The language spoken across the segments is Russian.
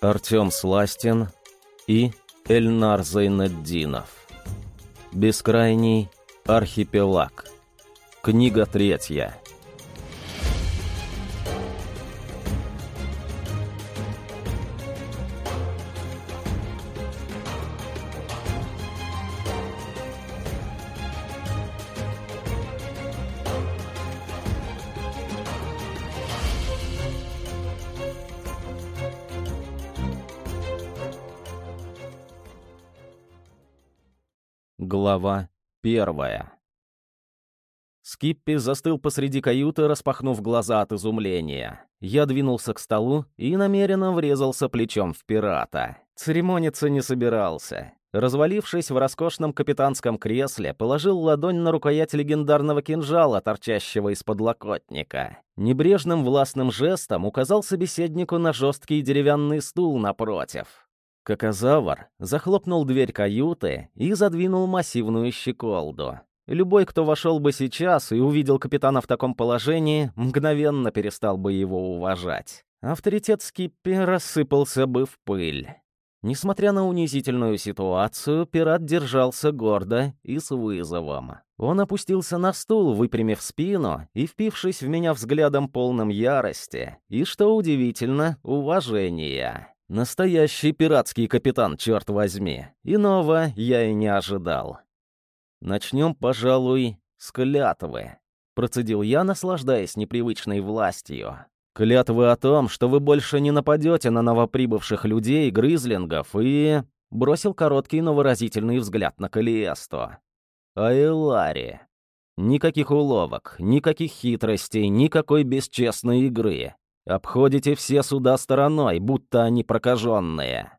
Артем Сластин и Эльнар Зайнеддинов. Бескрайний архипелаг. Книга третья. Первая Скиппи застыл посреди каюты, распахнув глаза от изумления. Я двинулся к столу и намеренно врезался плечом в пирата. Церемониться не собирался. Развалившись в роскошном капитанском кресле, положил ладонь на рукоять легендарного кинжала, торчащего из подлокотника. Небрежным властным жестом указал собеседнику на жесткий деревянный стул напротив. Какозавр захлопнул дверь каюты и задвинул массивную щеколду. Любой, кто вошел бы сейчас и увидел капитана в таком положении, мгновенно перестал бы его уважать. Авторитет Скиппи рассыпался бы в пыль. Несмотря на унизительную ситуацию, пират держался гордо и с вызовом. Он опустился на стул, выпрямив спину и впившись в меня взглядом полным ярости и, что удивительно, уважения. Настоящий пиратский капитан, черт возьми. Иного я и не ожидал. Начнем, пожалуй, с клятвы. Процедил я, наслаждаясь непривычной властью. Клятвы о том, что вы больше не нападете на новоприбывших людей, грызлингов, и... Бросил короткий, но выразительный взгляд на Калиесту. Айлари. Никаких уловок, никаких хитростей, никакой бесчестной игры. Обходите все суда стороной, будто они прокаженные».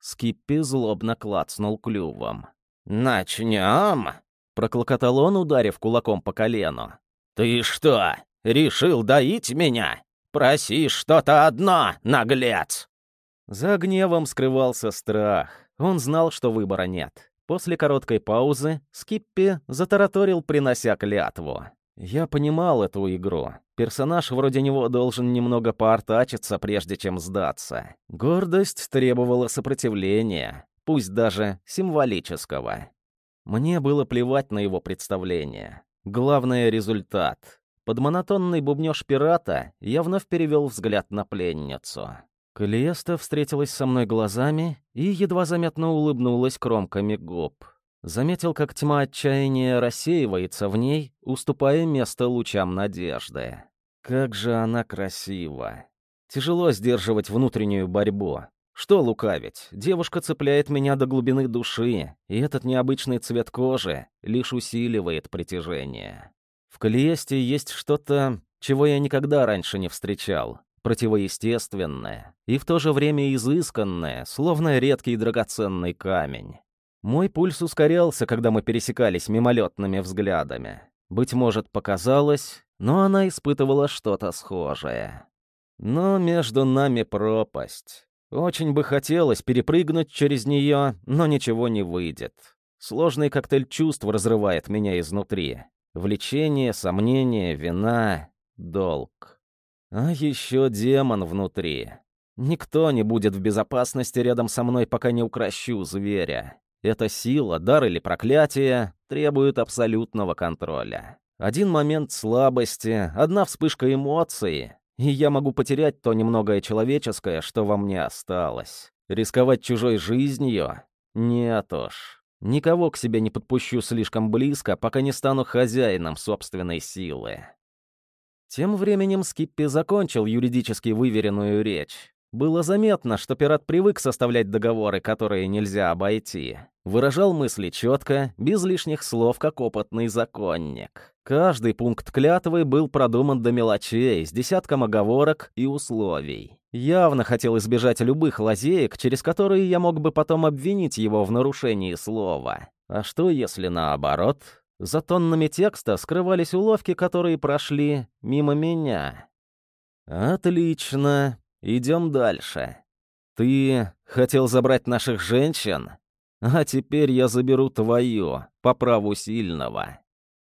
Скиппи злобно клацнул клювом. «Начнем?» — проклокотал он, ударив кулаком по колену. «Ты что, решил доить меня? Проси что-то одно, наглец!» За гневом скрывался страх. Он знал, что выбора нет. После короткой паузы Скиппи затараторил, принося клятву. Я понимал эту игру. Персонаж вроде него должен немного поортачиться, прежде чем сдаться. Гордость требовала сопротивления, пусть даже символического. Мне было плевать на его представление. Главное — результат. Под монотонный бубнёж пирата я вновь перевел взгляд на пленницу. Калиеста встретилась со мной глазами и едва заметно улыбнулась кромками губ. Заметил, как тьма отчаяния рассеивается в ней, уступая место лучам надежды. Как же она красива. Тяжело сдерживать внутреннюю борьбу. Что лукавить, девушка цепляет меня до глубины души, и этот необычный цвет кожи лишь усиливает притяжение. В Калиесте есть что-то, чего я никогда раньше не встречал, противоестественное и в то же время изысканное, словно редкий драгоценный камень. Мой пульс ускорялся, когда мы пересекались мимолетными взглядами. Быть может, показалось, но она испытывала что-то схожее. Но между нами пропасть. Очень бы хотелось перепрыгнуть через нее, но ничего не выйдет. Сложный коктейль чувств разрывает меня изнутри. Влечение, сомнение, вина, долг. А еще демон внутри. Никто не будет в безопасности рядом со мной, пока не укращу зверя. Эта сила, дар или проклятие требует абсолютного контроля. Один момент слабости, одна вспышка эмоций, и я могу потерять то немногое человеческое, что во мне осталось. Рисковать чужой жизнью? Нет уж. Никого к себе не подпущу слишком близко, пока не стану хозяином собственной силы. Тем временем Скиппи закончил юридически выверенную речь. Было заметно, что пират привык составлять договоры, которые нельзя обойти. Выражал мысли четко, без лишних слов, как опытный законник. Каждый пункт клятвы был продуман до мелочей, с десятком оговорок и условий. Явно хотел избежать любых лазеек, через которые я мог бы потом обвинить его в нарушении слова. А что, если наоборот? За тоннами текста скрывались уловки, которые прошли мимо меня. «Отлично. Идем дальше. Ты хотел забрать наших женщин, а теперь я заберу твою, по праву сильного.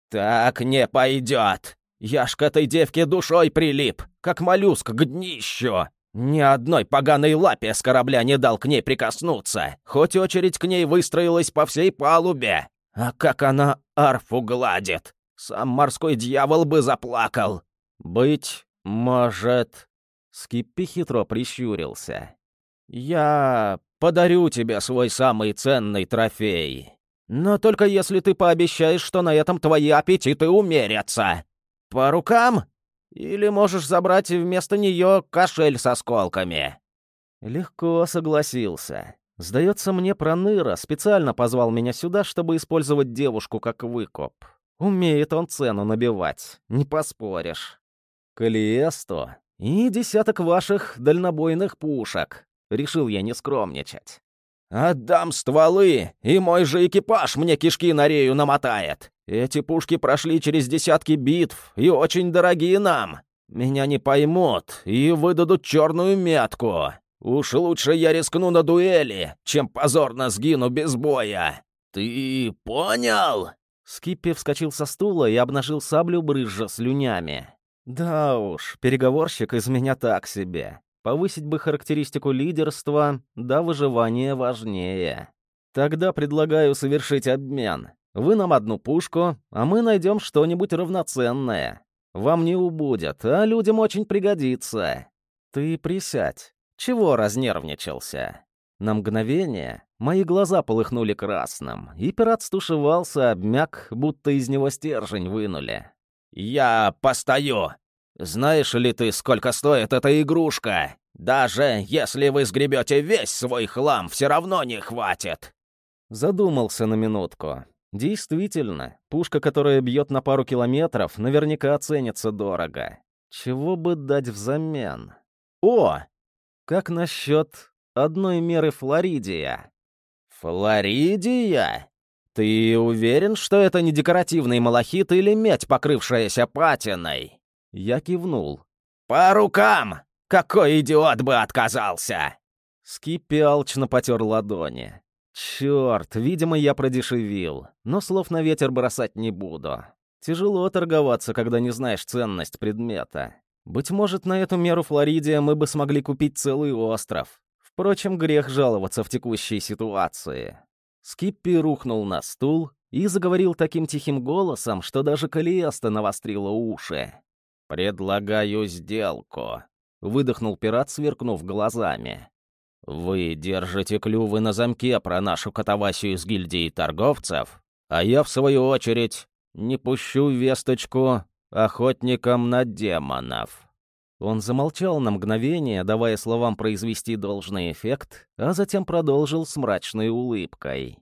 Так не пойдет. Я ж к этой девке душой прилип, как моллюск к днищу. Ни одной поганой лапе с корабля не дал к ней прикоснуться, хоть очередь к ней выстроилась по всей палубе. А как она арфу гладит! Сам морской дьявол бы заплакал. Быть может... Скиппи хитро прищурился. «Я подарю тебе свой самый ценный трофей. Но только если ты пообещаешь, что на этом твои аппетиты умерятся. По рукам? Или можешь забрать вместо нее кошель с осколками?» Легко согласился. Сдается мне, Проныра специально позвал меня сюда, чтобы использовать девушку как выкуп. Умеет он цену набивать, не поспоришь. Калиесто и десяток ваших дальнобойных пушек. Решил я не скромничать. «Отдам стволы, и мой же экипаж мне кишки на рею намотает. Эти пушки прошли через десятки битв и очень дорогие нам. Меня не поймут и выдадут черную метку. Уж лучше я рискну на дуэли, чем позорно сгину без боя. Ты понял?» Скиппи вскочил со стула и обнажил саблю, брызжа слюнями. «Да уж, переговорщик из меня так себе. Повысить бы характеристику лидерства, да выживание важнее. Тогда предлагаю совершить обмен. Вы нам одну пушку, а мы найдем что-нибудь равноценное. Вам не убудет, а людям очень пригодится. Ты присядь. Чего разнервничался? На мгновение мои глаза полыхнули красным, и пират стушевался, обмяк, будто из него стержень вынули. «Я постою!» Знаешь ли ты, сколько стоит эта игрушка? Даже если вы сгребете весь свой хлам, все равно не хватит!» Задумался на минутку. Действительно, пушка, которая бьет на пару километров, наверняка ценится дорого. Чего бы дать взамен? О! Как насчет одной меры Флоридия? Флоридия? Ты уверен, что это не декоративный малахит или медь, покрывшаяся патиной? Я кивнул. «По рукам! Какой идиот бы отказался!» Скиппи алчно потер ладони. «Черт, видимо, я продешевил, но слов на ветер бросать не буду. Тяжело торговаться, когда не знаешь ценность предмета. Быть может, на эту меру Флоридия мы бы смогли купить целый остров. Впрочем, грех жаловаться в текущей ситуации». Скиппи рухнул на стул и заговорил таким тихим голосом, что даже Калиеста навострила уши. «Предлагаю сделку», — выдохнул пират, сверкнув глазами. «Вы держите клювы на замке про нашу катавасию с гильдией торговцев, а я, в свою очередь, не пущу весточку охотникам на демонов». Он замолчал на мгновение, давая словам произвести должный эффект, а затем продолжил с мрачной улыбкой.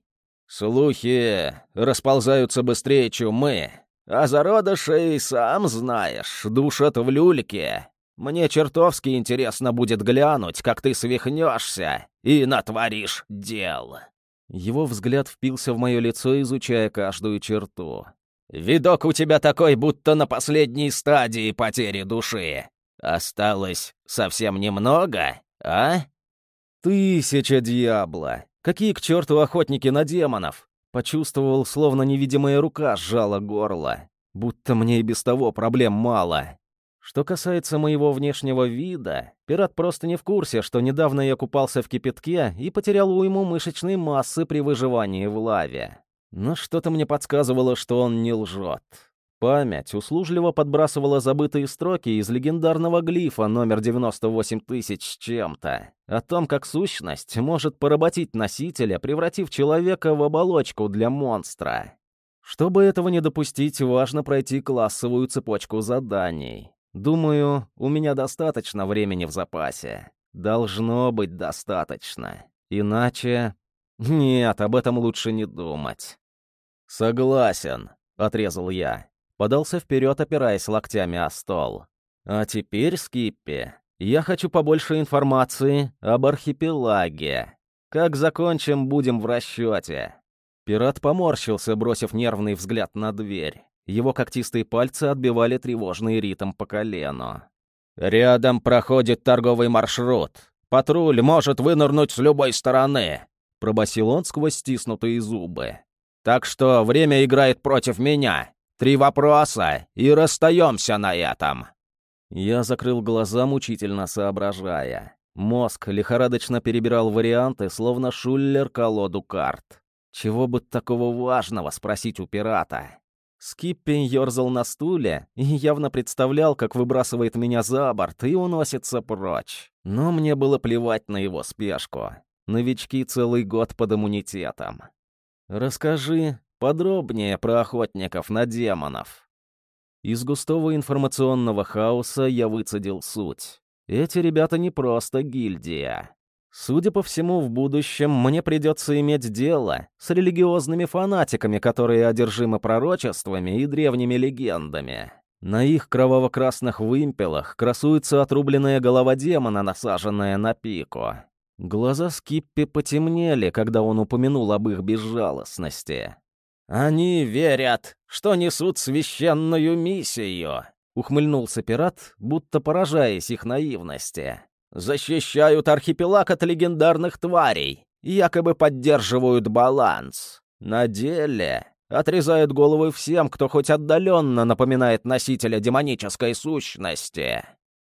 «Слухи расползаются быстрее чумы, а зародышей, сам знаешь, душат в люльке. Мне чертовски интересно будет глянуть, как ты свихнешься и натворишь дел». Его взгляд впился в мое лицо, изучая каждую черту. «Видок у тебя такой, будто на последней стадии потери души. Осталось совсем немного, а?» «Тысяча дьябла! Какие к черту охотники на демонов? Почувствовал, словно невидимая рука сжала горло. Будто мне и без того проблем мало. Что касается моего внешнего вида, пират просто не в курсе, что недавно я купался в кипятке и потерял уйму мышечной массы при выживании в лаве. Но что-то мне подсказывало, что он не лжет. Память услужливо подбрасывала забытые строки из легендарного глифа номер 98 тысяч с чем-то. О том, как сущность может поработить носителя, превратив человека в оболочку для монстра. Чтобы этого не допустить, важно пройти классовую цепочку заданий. Думаю, у меня достаточно времени в запасе. Должно быть достаточно. Иначе... Нет, об этом лучше не думать. «Согласен», — отрезал я. Подался вперед, опираясь локтями о стол. «А теперь, Скиппи, я хочу побольше информации об архипелаге. Как закончим, будем в расчете». Пират поморщился, бросив нервный взгляд на дверь. Его когтистые пальцы отбивали тревожный ритм по колену. «Рядом проходит торговый маршрут. Патруль может вынырнуть с любой стороны», — пробасил он сквозь стиснутые зубы. «Так что время играет против меня. Три вопроса, и расстаемся на этом». Я закрыл глаза, мучительно соображая. Мозг лихорадочно перебирал варианты, словно шуллер колоду карт. Чего бы такого важного спросить у пирата? Скиппи ерзал на стуле и явно представлял, как выбрасывает меня за борт и уносится прочь. Но мне было плевать на его спешку. Новички целый год под иммунитетом. «Расскажи подробнее про охотников на демонов». Из густого информационного хаоса я выцедил суть. Эти ребята не просто гильдия. Судя по всему, в будущем мне придется иметь дело с религиозными фанатиками, которые одержимы пророчествами и древними легендами. На их кроваво-красных вымпелах красуется отрубленная голова демона, насаженная на пику. Глаза Скиппи потемнели, когда он упомянул об их безжалостности. «Они верят, что несут священную миссию», — ухмыльнулся пират, будто поражаясь их наивности защищают архипелаг от легендарных тварей, якобы поддерживают баланс. На деле отрезают головы всем, кто хоть отдаленно напоминает носителя демонической сущности.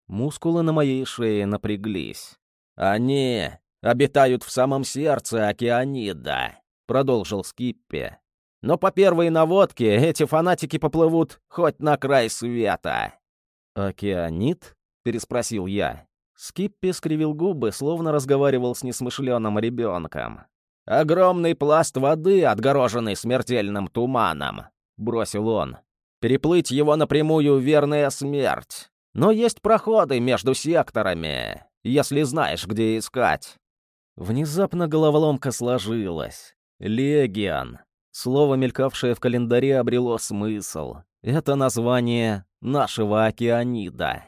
Мускулы на моей шее напряглись. «Они обитают в самом сердце океанида», — продолжил Скиппи. «Но по первой наводке эти фанатики поплывут хоть на край света». «Океанит?» — переспросил я. Скиппи скривил губы, словно разговаривал с несмышленым ребенком. «Огромный пласт воды, отгороженный смертельным туманом», — бросил он. «Переплыть его напрямую — верная смерть. Но есть проходы между секторами, если знаешь, где искать». Внезапно головоломка сложилась. «Легион». Слово, мелькавшее в календаре, обрело смысл. Это название нашего океанида.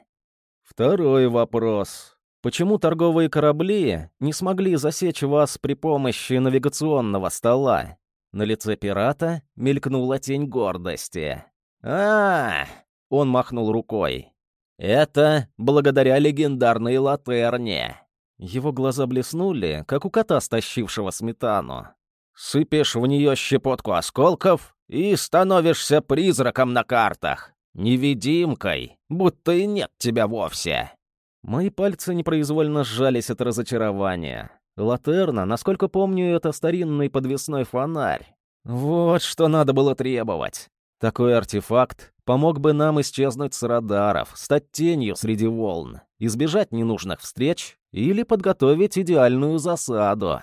Второй вопрос. Почему торговые корабли не смогли засечь вас при помощи навигационного стола? На лице пирата мелькнула тень гордости. а, Он махнул рукой. «Это благодаря легендарной латерне». Его глаза блеснули, как у кота, стащившего сметану. «Сыпешь в нее щепотку осколков и становишься призраком на картах невидимкой, будто и нет тебя вовсе». Мои пальцы непроизвольно сжались от разочарования. Латерна, насколько помню, это старинный подвесной фонарь. Вот что надо было требовать. Такой артефакт помог бы нам исчезнуть с радаров, стать тенью среди волн, избежать ненужных встреч или подготовить идеальную засаду.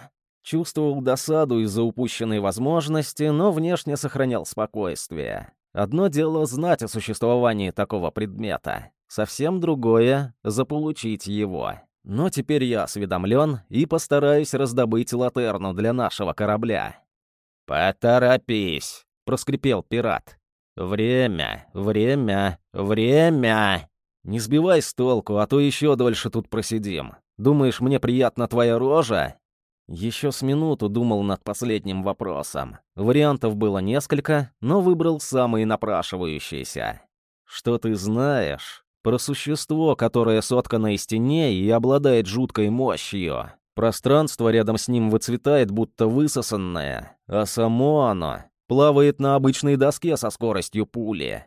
Чувствовал досаду из-за упущенной возможности, но внешне сохранял спокойствие. Одно дело знать о существовании такого предмета, совсем другое — заполучить его. Но теперь я осведомлен и постараюсь раздобыть латерну для нашего корабля. «Поторопись!» — проскрипел пират. «Время, время, время!» «Не сбивай с толку, а то еще дольше тут просидим. Думаешь, мне приятна твоя рожа?» Еще с минуту думал над последним вопросом. Вариантов было несколько, но выбрал самый напрашивающийся. «Что ты знаешь про существо, которое соткано из теней и обладает жуткой мощью?» Пространство рядом с ним выцветает, будто высосанное, а само оно плавает на обычной доске со скоростью пули.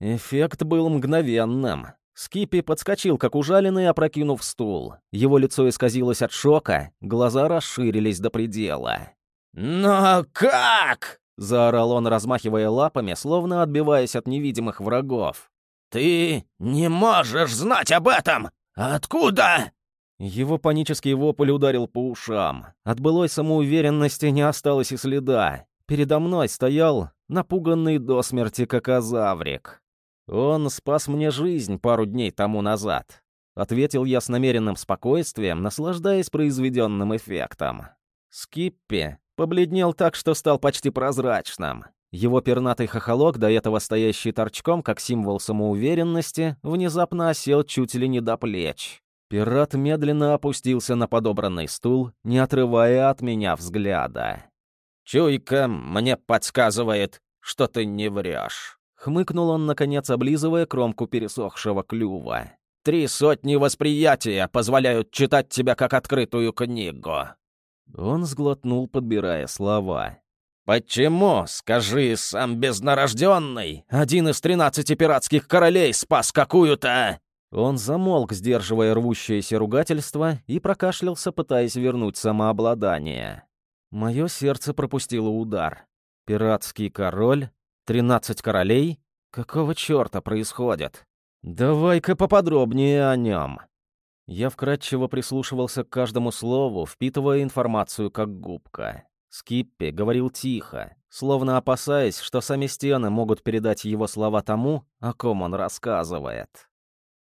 Эффект был мгновенным. Скипи подскочил, как ужаленный, опрокинув стул. Его лицо исказилось от шока, глаза расширились до предела. «Но как?» — заорал он, размахивая лапами, словно отбиваясь от невидимых врагов. «Ты не можешь знать об этом! Откуда?» Его панический вопль ударил по ушам. От былой самоуверенности не осталось и следа. Передо мной стоял напуганный до смерти какозаврик. «Он спас мне жизнь пару дней тому назад», — ответил я с намеренным спокойствием, наслаждаясь произведенным эффектом. Скиппи побледнел так, что стал почти прозрачным. Его пернатый хохолок, до этого стоящий торчком, как символ самоуверенности, внезапно осел чуть ли не до плеч. Пират медленно опустился на подобранный стул, не отрывая от меня взгляда. «Чуйка мне подсказывает, что ты не врешь». Хмыкнул он, наконец, облизывая кромку пересохшего клюва. «Три сотни восприятия позволяют читать тебя как открытую книгу». Он сглотнул, подбирая слова. «Почему, скажи, сам безнарожденный, один из тринадцати пиратских королей спас какую-то Он замолк, сдерживая рвущееся ругательство, и прокашлялся, пытаясь вернуть самообладание. Мое сердце пропустило удар. Пиратский король? Тринадцать королей? Какого черта происходит? Давай-ка поподробнее о нем. Я вкратчиво прислушивался к каждому слову, впитывая информацию как губка. Скиппи говорил тихо, словно опасаясь, что сами стены могут передать его слова тому, о ком он рассказывает.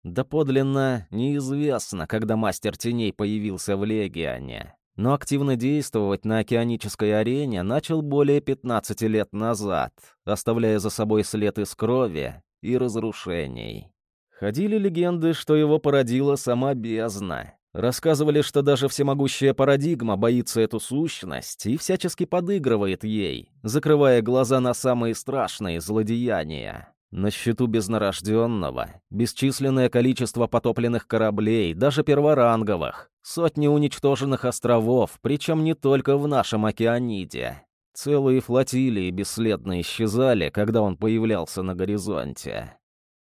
Доподлинно неизвестно, когда мастер теней появился в Легионе, но активно действовать на океанической арене начал более 15 лет назад, оставляя за собой след из крови и разрушений. Ходили легенды, что его породила сама бездна. Рассказывали, что даже всемогущая парадигма боится эту сущность и всячески подыгрывает ей, закрывая глаза на самые страшные злодеяния. На счету безнорожденного бесчисленное количество потопленных кораблей, даже перворанговых, сотни уничтоженных островов, причем не только в нашем океаниде. Целые флотилии бесследно исчезали, когда он появлялся на горизонте.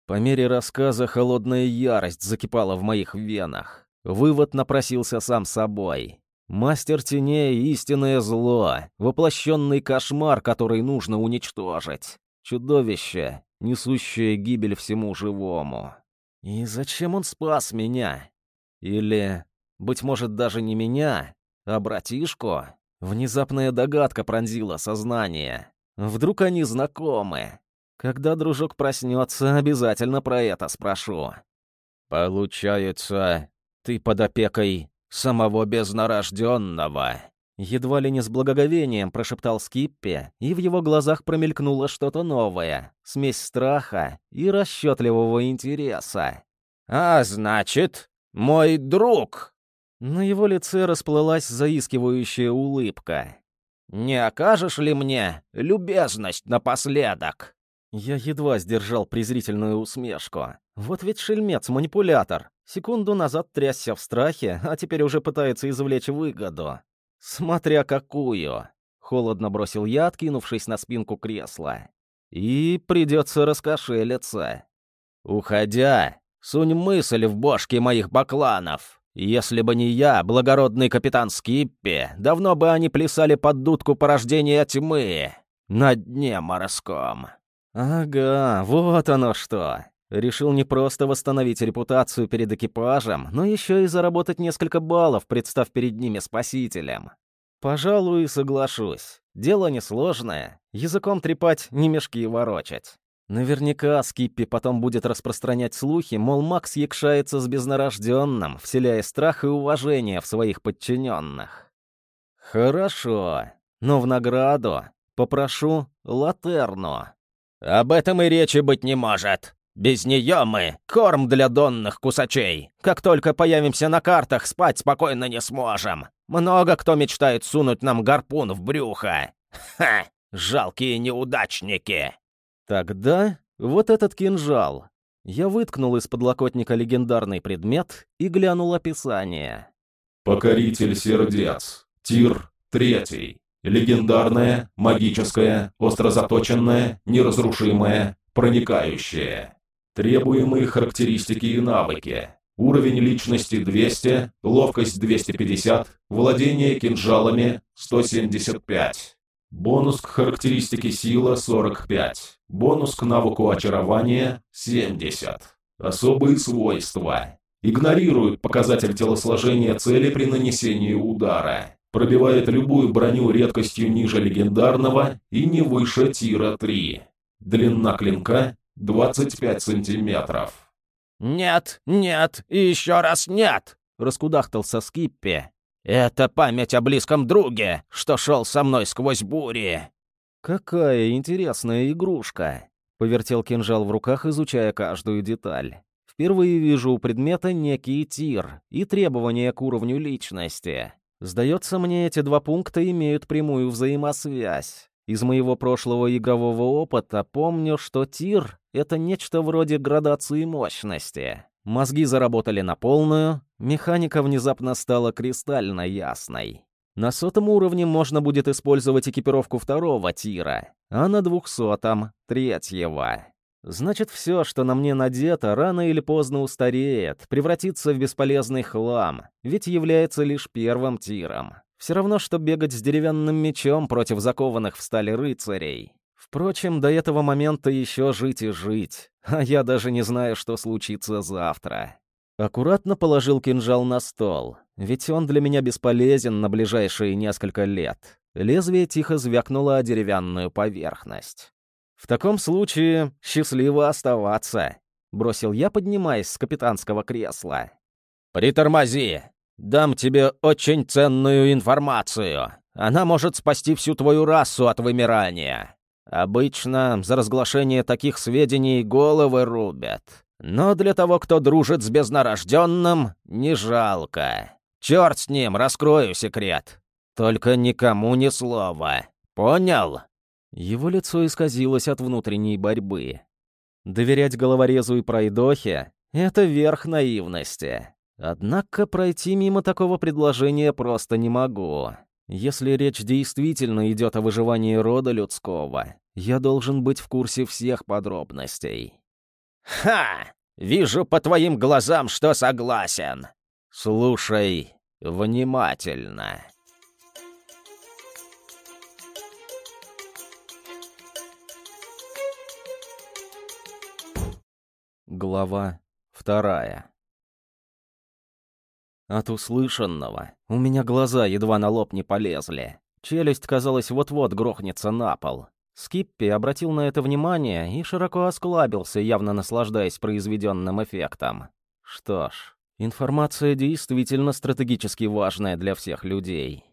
По мере рассказа холодная ярость закипала в моих венах. Вывод напросился сам собой. Мастер теней — истинное зло, воплощенный кошмар, который нужно уничтожить. Чудовище, несущее гибель всему живому. И зачем он спас меня? Или, быть может, даже не меня, а братишку? Внезапная догадка пронзила сознание. Вдруг они знакомы? Когда дружок проснется, обязательно про это спрошу. Получается, ты под опекой самого безнорожденного. Едва ли не с благоговением прошептал Скиппи, и в его глазах промелькнуло что-то новое, смесь страха и расчетливого интереса. «А значит, мой друг!» На его лице расплылась заискивающая улыбка. «Не окажешь ли мне любезность напоследок?» Я едва сдержал презрительную усмешку. Вот ведь шельмец-манипулятор. Секунду назад трясся в страхе, а теперь уже пытается извлечь выгоду. Смотря какую. Холодно бросил я, откинувшись на спинку кресла. И придется раскошелиться. Уходя, сунь мысль в бошки моих бакланов. Если бы не я, благородный капитан Скиппи, давно бы они плясали под дудку порождения тьмы на дне морском. Ага, вот оно что. Решил не просто восстановить репутацию перед экипажем, но еще и заработать несколько баллов, представ перед ними спасителем. Пожалуй, соглашусь. Дело несложное. Языком трепать, не мешки ворочать. Наверняка Скиппи потом будет распространять слухи, мол, Макс якшается с безнорожденным, вселяя страх и уважение в своих подчиненных. Хорошо, но в награду попрошу латерну. Об этом и речи быть не может. Без нее мы — корм для донных кусачей. Как только появимся на картах, спать спокойно не сможем. Много кто мечтает сунуть нам гарпун в брюхо. Ха! Жалкие неудачники!» Тогда вот этот кинжал. Я выткнул из подлокотника легендарный предмет и глянул описание. «Покоритель сердец. Тир третий. Легендарное, магическое, острозаточенное, неразрушимое, проникающее. Требуемые характеристики и навыки. Уровень личности 200, ловкость 250, владение кинжалами 175. Бонус к характеристике сила 45. Бонус к навыку очарования 70. Особые свойства. Игнорирует показатель телосложения цели при нанесении удара. Пробивает любую броню редкостью ниже легендарного и не выше тира 3. Длина клинка 25 сантиметров. «Нет, нет и еще раз нет!» — раскудахтался Скиппи. «Это память о близком друге, что шел со мной сквозь бури!» «Какая интересная игрушка!» — повертел кинжал в руках, изучая каждую деталь. «Впервые вижу у предмета некий тир и требования к уровню личности. Сдается мне, эти два пункта имеют прямую взаимосвязь. Из моего прошлого игрового опыта помню, что тир — это нечто вроде градации мощности. Мозги заработали на полную, механика внезапно стала кристально ясной. На сотом уровне можно будет использовать экипировку второго тира, а на двухсотом — третьего. Значит, все, что на мне надето, рано или поздно устареет, превратится в бесполезный хлам, ведь является лишь первым тиром. Все равно, что бегать с деревянным мечом против закованных в стали рыцарей. Впрочем, до этого момента еще жить и жить, а я даже не знаю, что случится завтра. Аккуратно положил кинжал на стол, ведь он для меня бесполезен на ближайшие несколько лет. Лезвие тихо звякнуло о деревянную поверхность. «В таком случае счастливо оставаться», — бросил я, поднимаясь с капитанского кресла. «Притормози! Дам тебе очень ценную информацию. Она может спасти всю твою расу от вымирания. Обычно за разглашение таких сведений головы рубят. Но для того, кто дружит с безнарожденным, не жалко. Черт с ним, раскрою секрет. Только никому ни слова. Понял?» Его лицо исказилось от внутренней борьбы. Доверять головорезу и пройдохе — это верх наивности. Однако пройти мимо такого предложения просто не могу. Если речь действительно идет о выживании рода людского, я должен быть в курсе всех подробностей. «Ха! Вижу по твоим глазам, что согласен. Слушай внимательно». Глава вторая От услышанного у меня глаза едва на лоб не полезли. Челюсть, казалось, вот-вот грохнется на пол. Скиппи обратил на это внимание и широко осклабился, явно наслаждаясь произведенным эффектом. Что ж, информация действительно стратегически важная для всех людей.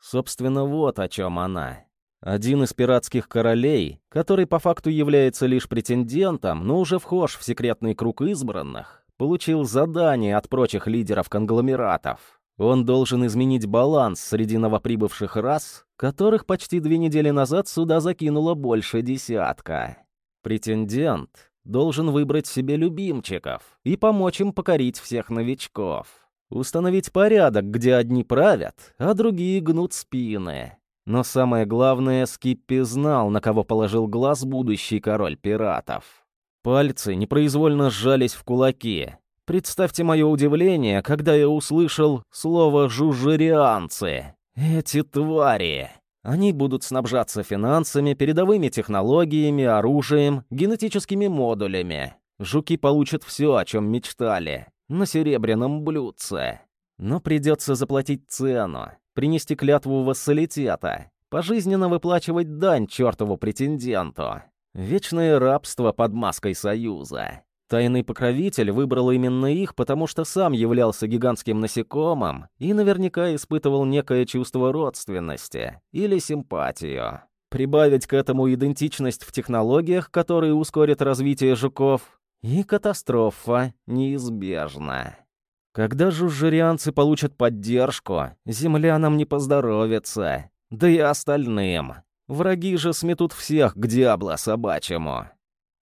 Собственно, вот о чем она. Один из пиратских королей, который по факту является лишь претендентом, но уже вхож в секретный круг избранных, получил задание от прочих лидеров конгломератов. Он должен изменить баланс среди новоприбывших рас, которых почти две недели назад сюда закинуло больше десятка. Претендент должен выбрать себе любимчиков и помочь им покорить всех новичков. Установить порядок, где одни правят, а другие гнут спины. Но самое главное, Скиппи знал, на кого положил глаз будущий король пиратов. Пальцы непроизвольно сжались в кулаки, Представьте мое удивление, когда я услышал слово «жужжерианцы». Эти твари. Они будут снабжаться финансами, передовыми технологиями, оружием, генетическими модулями. Жуки получат все, о чем мечтали, на серебряном блюдце. Но придется заплатить цену, принести клятву вассалитета, пожизненно выплачивать дань чертову претенденту. Вечное рабство под маской союза. Тайный покровитель выбрал именно их, потому что сам являлся гигантским насекомым и наверняка испытывал некое чувство родственности или симпатию. Прибавить к этому идентичность в технологиях, которые ускорят развитие жуков, и катастрофа неизбежна. Когда жужжерианцы получат поддержку, землянам не поздоровится, да и остальным. Враги же сметут всех к диабло собачьему.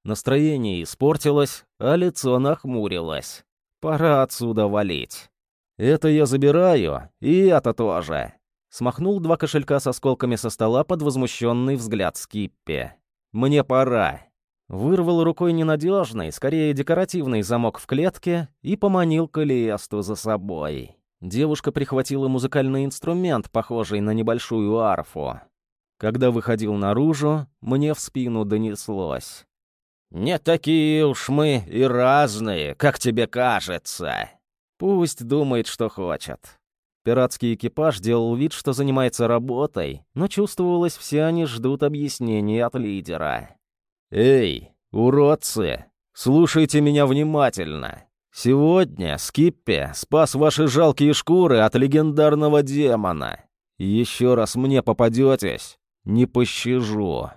Настроение испортилось, а лицо нахмурилось. Пора отсюда валить. Это я забираю, и это тоже. Смахнул два кошелька с осколками со стола под возмущенный взгляд Скиппи. Мне пора. Вырвал рукой ненадежный, скорее декоративный замок в клетке и поманил Калиесту за собой. Девушка прихватила музыкальный инструмент, похожий на небольшую арфу. Когда выходил наружу, мне в спину донеслось. «Не такие уж мы и разные, как тебе кажется». Пусть думает, что хочет. Пиратский экипаж делал вид, что занимается работой, но чувствовалось, все они ждут объяснений от лидера. «Эй, уродцы, слушайте меня внимательно. Сегодня Скиппи спас ваши жалкие шкуры от легендарного демона. Еще раз мне попадетесь, не пощажу».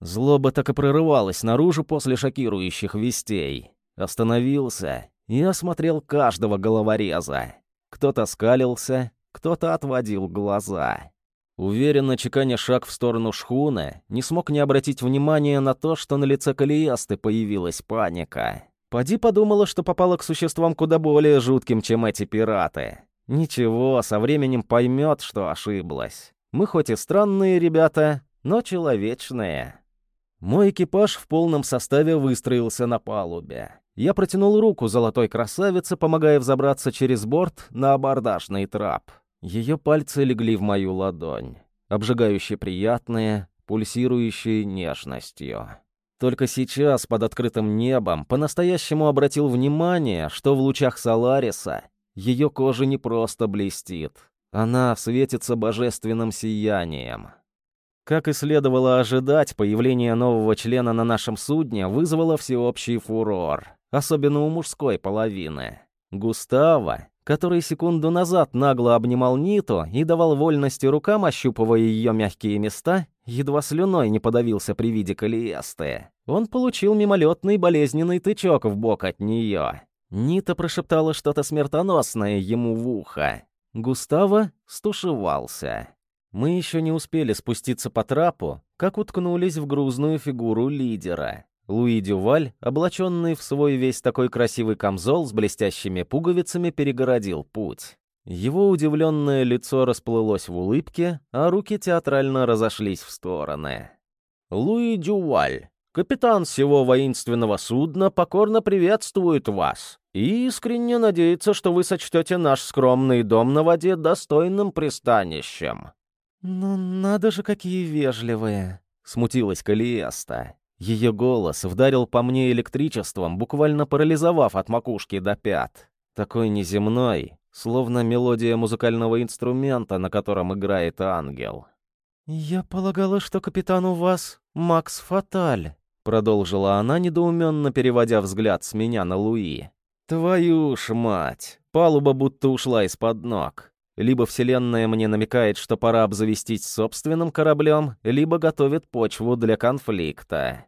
Злоба так и прорывалась наружу после шокирующих вестей. Остановился и осмотрел каждого головореза. Кто-то скалился, кто-то отводил глаза. Уверенно чеканя шаг в сторону шхуны, не смог не обратить внимания на то, что на лице Калиасты появилась паника. Поди подумала, что попала к существам куда более жутким, чем эти пираты. Ничего, со временем поймет, что ошиблась. Мы хоть и странные ребята, но человечные. Мой экипаж в полном составе выстроился на палубе. Я протянул руку золотой красавице, помогая взобраться через борт на абордажный трап. Ее пальцы легли в мою ладонь, обжигающе приятные, пульсирующие нежностью. Только сейчас, под открытым небом, по-настоящему обратил внимание, что в лучах Солариса ее кожа не просто блестит. Она светится божественным сиянием. Как и следовало ожидать, появление нового члена на нашем судне вызвало всеобщий фурор, особенно у мужской половины. Густава, который секунду назад нагло обнимал Ниту и давал вольности рукам, ощупывая ее мягкие места, едва слюной не подавился при виде Калиесты. Он получил мимолетный болезненный тычок в бок от нее. Нита прошептала что-то смертоносное ему в ухо. Густаво стушевался. Мы еще не успели спуститься по трапу, как уткнулись в грузную фигуру лидера. Луи Дюваль, облаченный в свой весь такой красивый камзол с блестящими пуговицами, перегородил путь. Его удивленное лицо расплылось в улыбке, а руки театрально разошлись в стороны. «Луи Дюваль, капитан всего воинственного судна, покорно приветствует вас и искренне надеется, что вы сочтете наш скромный дом на воде достойным пристанищем». «Ну, надо же, какие вежливые!» — смутилась Калиеста. Ее голос вдарил по мне электричеством, буквально парализовав от макушки до пят. Такой неземной, словно мелодия музыкального инструмента, на котором играет ангел. «Я полагала, что капитан у вас Макс Фаталь», — продолжила она, недоуменно переводя взгляд с меня на Луи. «Твою ж мать! Палуба будто ушла из-под ног. Либо Вселенная мне намекает, что пора обзавестись собственным кораблем, либо готовит почву для конфликта.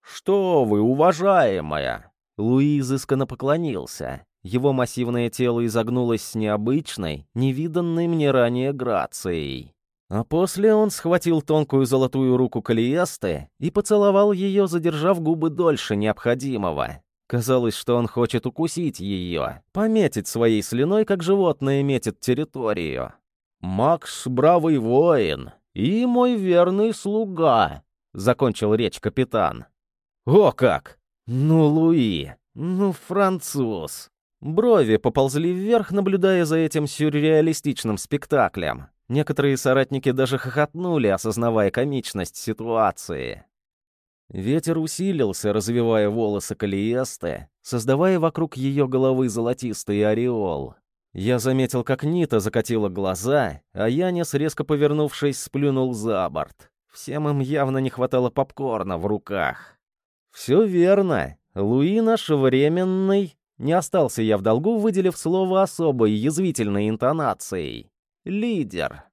«Что вы, уважаемая!» Луи изысканно поклонился. Его массивное тело изогнулось с необычной, невиданной мне ранее грацией. А после он схватил тонкую золотую руку Калиесты и поцеловал ее, задержав губы дольше необходимого. Казалось, что он хочет укусить ее, пометить своей слюной, как животное метит территорию. «Макс — бравый воин и мой верный слуга», — закончил речь капитан. «О как! Ну, Луи! Ну, француз!» Брови поползли вверх, наблюдая за этим сюрреалистичным спектаклем. Некоторые соратники даже хохотнули, осознавая комичность ситуации. Ветер усилился, развивая волосы Калиесты, создавая вокруг ее головы золотистый ореол. Я заметил, как Нита закатила глаза, а Янис, резко повернувшись, сплюнул за борт. Всем им явно не хватало попкорна в руках. «Все верно. Луи наш временный...» Не остался я в долгу, выделив слово особой язвительной интонацией. «Лидер».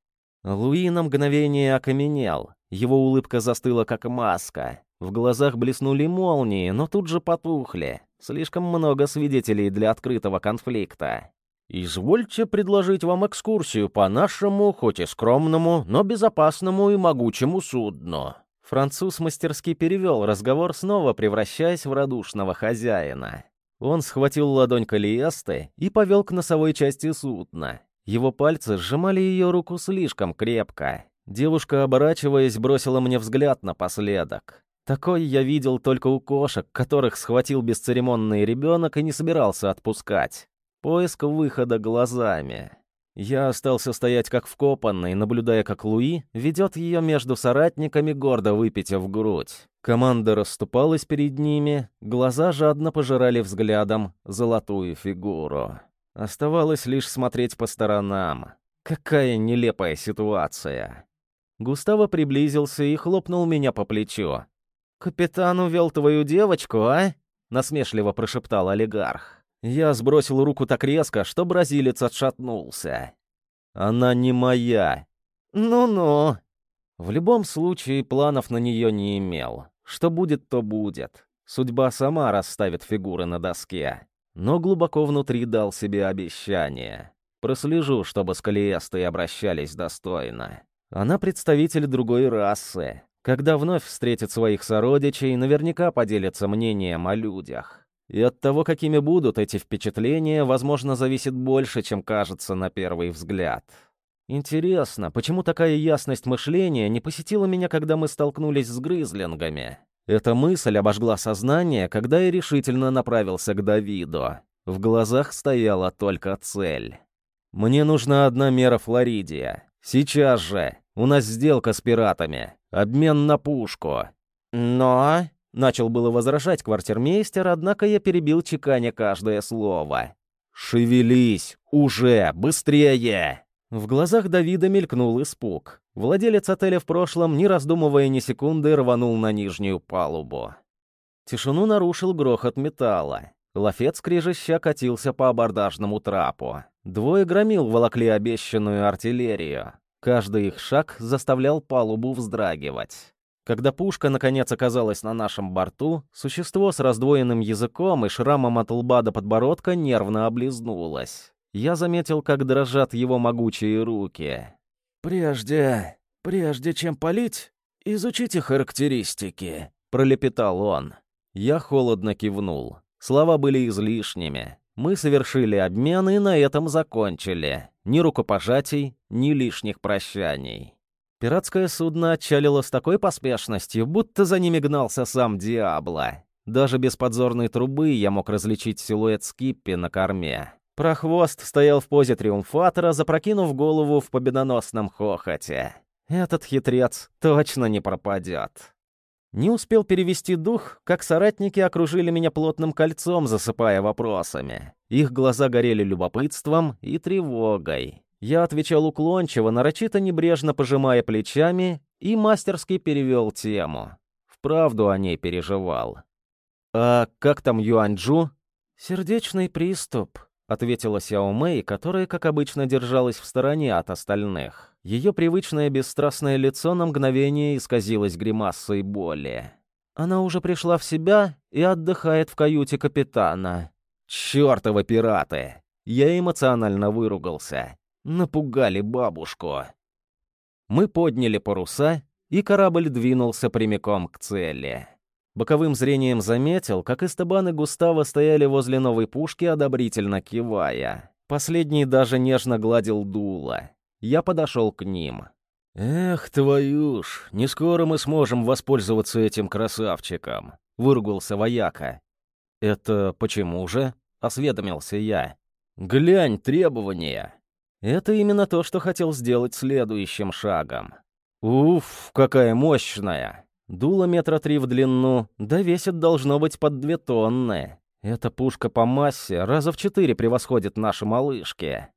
Луи на мгновение окаменел. Его улыбка застыла, как маска. В глазах блеснули молнии, но тут же потухли. Слишком много свидетелей для открытого конфликта. «Извольте предложить вам экскурсию по нашему, хоть и скромному, но безопасному и могучему судну». Француз мастерски перевел разговор, снова превращаясь в радушного хозяина. Он схватил ладонь Калиесты и повел к носовой части судна. Его пальцы сжимали ее руку слишком крепко. Девушка, оборачиваясь, бросила мне взгляд напоследок. Такой я видел только у кошек, которых схватил бесцеремонный ребенок и не собирался отпускать. Поиск выхода глазами. Я остался стоять как вкопанный, наблюдая, как Луи ведет ее между соратниками, гордо выпитив грудь. Команда расступалась перед ними, глаза жадно пожирали взглядом золотую фигуру. Оставалось лишь смотреть по сторонам. Какая нелепая ситуация. Густаво приблизился и хлопнул меня по плечу. «Капитан увел твою девочку, а?» — насмешливо прошептал олигарх. Я сбросил руку так резко, что бразилец отшатнулся. «Она не моя». «Ну-ну». В любом случае, планов на нее не имел. Что будет, то будет. Судьба сама расставит фигуры на доске. Но глубоко внутри дал себе обещание. Прослежу, чтобы с обращались достойно. Она представитель другой расы, когда вновь встретит своих сородичей, наверняка поделится мнением о людях. И от того, какими будут эти впечатления, возможно, зависит больше, чем кажется на первый взгляд. Интересно, почему такая ясность мышления не посетила меня, когда мы столкнулись с грызлингами? Эта мысль обожгла сознание, когда я решительно направился к Давиду. В глазах стояла только цель. «Мне нужна одна мера Флоридия. Сейчас же. У нас сделка с пиратами. Обмен на пушку». «Но...» — начал было возражать квартирмейстер, однако я перебил чеканя каждое слово. «Шевелись! Уже! Быстрее!» В глазах Давида мелькнул испуг. Владелец отеля в прошлом, не раздумывая ни секунды, рванул на нижнюю палубу. Тишину нарушил грохот металла. Лафет скрежеща катился по абордажному трапу. Двое громил волокли обещанную артиллерию. Каждый их шаг заставлял палубу вздрагивать. Когда пушка наконец оказалась на нашем борту, существо с раздвоенным языком и шрамом от лба до подбородка нервно облизнулось. Я заметил, как дрожат его могучие руки. «Прежде... прежде чем палить, изучите характеристики», — пролепетал он. Я холодно кивнул. Слова были излишними. Мы совершили обмен и на этом закончили. Ни рукопожатий, ни лишних прощаний. Пиратское судно отчалило с такой поспешностью, будто за ними гнался сам Диабло. Даже без подзорной трубы я мог различить силуэт Скиппи на корме. Прохвост стоял в позе триумфатора, запрокинув голову в победоносном хохоте. Этот хитрец точно не пропадет. Не успел перевести дух, как соратники окружили меня плотным кольцом, засыпая вопросами. Их глаза горели любопытством и тревогой. Я отвечал уклончиво, нарочито небрежно пожимая плечами, и мастерски перевел тему. Вправду о ней переживал. «А как там Юаньчжу?» «Сердечный приступ», — ответила Сяо Мэй, которая, как обычно, держалась в стороне от остальных. Ее привычное бесстрастное лицо на мгновение исказилось гримасой боли. Она уже пришла в себя и отдыхает в каюте капитана. «Чёртовы пираты!» Я эмоционально выругался. Напугали бабушку. Мы подняли паруса, и корабль двинулся прямиком к цели. Боковым зрением заметил, как Эстебан и Густаво стояли возле новой пушки, одобрительно кивая. Последний даже нежно гладил дуло. Я подошел к ним. «Эх, твою ж, не скоро мы сможем воспользоваться этим красавчиком», — выругался вояка. «Это почему же?» — осведомился я. «Глянь требования». Это именно то, что хотел сделать следующим шагом. «Уф, какая мощная!» Дуло метра три в длину, да весит должно быть под две тонны. Эта пушка по массе раза в четыре превосходит наши малышки.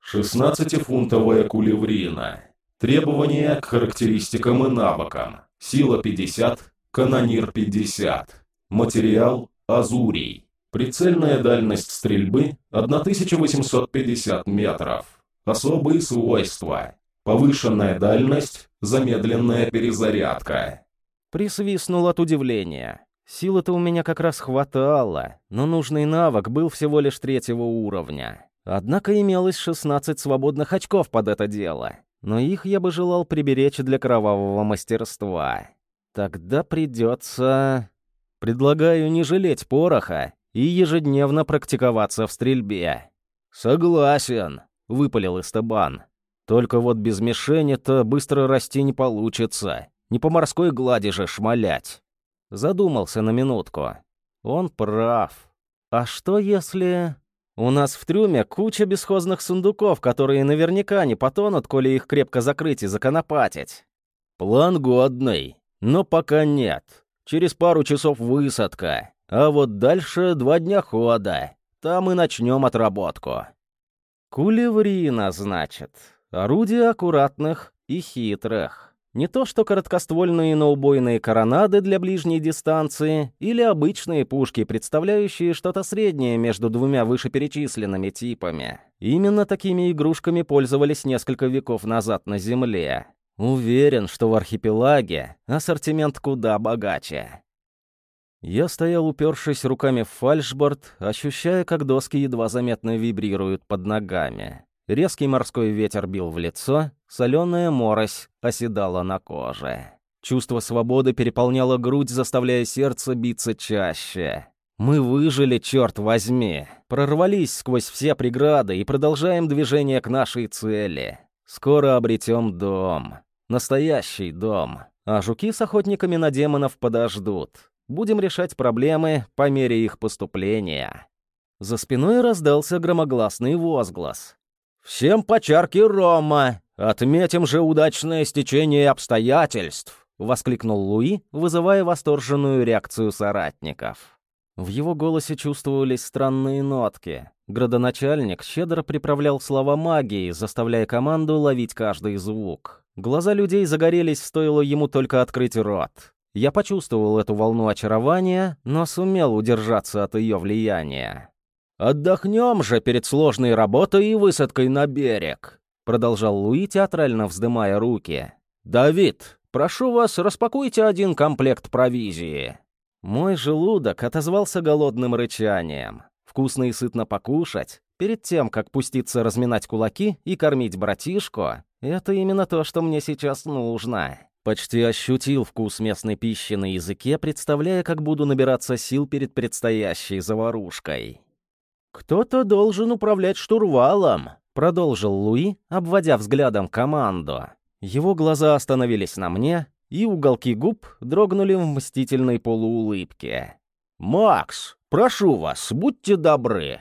Шестнадцатифунтовая кулеврина. Требования к характеристикам и навыкам. Сила 50, канонир 50. Материал азурий. Прицельная дальность стрельбы 1850 метров. Особые свойства. Повышенная дальность, замедленная перезарядка. Присвистнул от удивления. Силы-то у меня как раз хватало, но нужный навык был всего лишь третьего уровня. Однако имелось 16 свободных очков под это дело, но их я бы желал приберечь для кровавого мастерства. Тогда придется... Предлагаю не жалеть пороха и ежедневно практиковаться в стрельбе. «Согласен», — выпалил Эстебан. «Только вот без мишени-то быстро расти не получится. Не по морской глади же шмалять. Задумался на минутку. Он прав. А что если... У нас в трюме куча бесхозных сундуков, которые наверняка не потонут, коли их крепко закрыть и законопатить. План годный, но пока нет. Через пару часов высадка. А вот дальше два дня хода. Там и начнем отработку. Кулеврина, значит. Орудия аккуратных и хитрых. Не то что короткоствольные, но убойные коронады для ближней дистанции или обычные пушки, представляющие что-то среднее между двумя вышеперечисленными типами. Именно такими игрушками пользовались несколько веков назад на Земле. Уверен, что в архипелаге ассортимент куда богаче. Я стоял, упершись руками в фальшборд, ощущая, как доски едва заметно вибрируют под ногами. Резкий морской ветер бил в лицо, соленая морось оседала на коже. Чувство свободы переполняло грудь, заставляя сердце биться чаще. Мы выжили, черт возьми. Прорвались сквозь все преграды и продолжаем движение к нашей цели. Скоро обретем дом. Настоящий дом. А жуки с охотниками на демонов подождут. Будем решать проблемы по мере их поступления. За спиной раздался громогласный возглас. «Всем по чарке рома! Отметим же удачное стечение обстоятельств!» — воскликнул Луи, вызывая восторженную реакцию соратников. В его голосе чувствовались странные нотки. Градоначальник щедро приправлял слова магии, заставляя команду ловить каждый звук. Глаза людей загорелись, стоило ему только открыть рот. Я почувствовал эту волну очарования, но сумел удержаться от ее влияния. «Отдохнем же перед сложной работой и высадкой на берег», продолжал Луи, театрально вздымая руки. «Давид, прошу вас, распакуйте один комплект провизии». Мой желудок отозвался голодным рычанием. Вкусно и сытно покушать, перед тем, как пуститься разминать кулаки и кормить братишку, это именно то, что мне сейчас нужно. Почти ощутил вкус местной пищи на языке, представляя, как буду набираться сил перед предстоящей заварушкой. «Кто-то должен управлять штурвалом», — продолжил Луи, обводя взглядом команду. Его глаза остановились на мне, и уголки губ дрогнули в мстительной полуулыбке. «Макс, прошу вас, будьте добры!»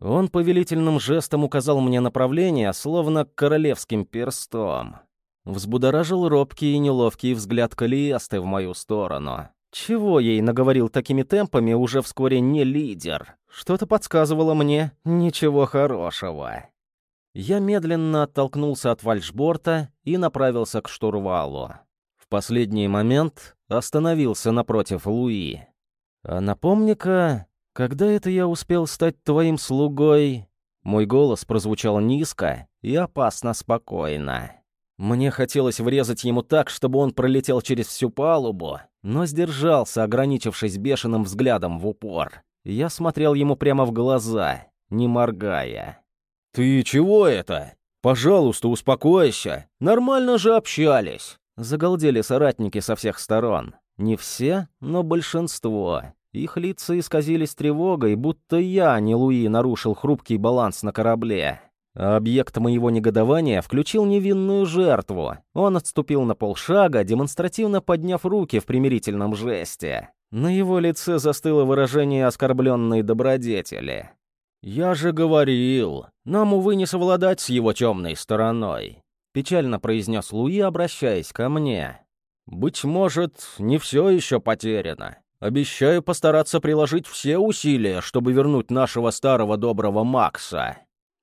Он повелительным жестом указал мне направление, словно королевским перстом. Взбудоражил робкий и неловкий взгляд Калиесты в мою сторону. Чего ей наговорил такими темпами уже вскоре не лидер? Что-то подсказывало мне ничего хорошего. Я медленно оттолкнулся от вальшборта и направился к штурвалу. В последний момент остановился напротив Луи. «А напомни-ка, когда это я успел стать твоим слугой?» Мой голос прозвучал низко и опасно спокойно. Мне хотелось врезать ему так, чтобы он пролетел через всю палубу, но сдержался, ограничившись бешеным взглядом в упор. Я смотрел ему прямо в глаза, не моргая. «Ты чего это? Пожалуйста, успокойся. Нормально же общались!» Загалдели соратники со всех сторон. Не все, но большинство. Их лица исказились тревогой, будто я, не Луи, нарушил хрупкий баланс на корабле. Объект моего негодования включил невинную жертву. Он отступил на полшага, демонстративно подняв руки в примирительном жесте. На его лице застыло выражение оскорбленной добродетели. «Я же говорил, нам, увы, не совладать с его темной стороной», — печально произнес Луи, обращаясь ко мне. «Быть может, не все еще потеряно. Обещаю постараться приложить все усилия, чтобы вернуть нашего старого доброго Макса».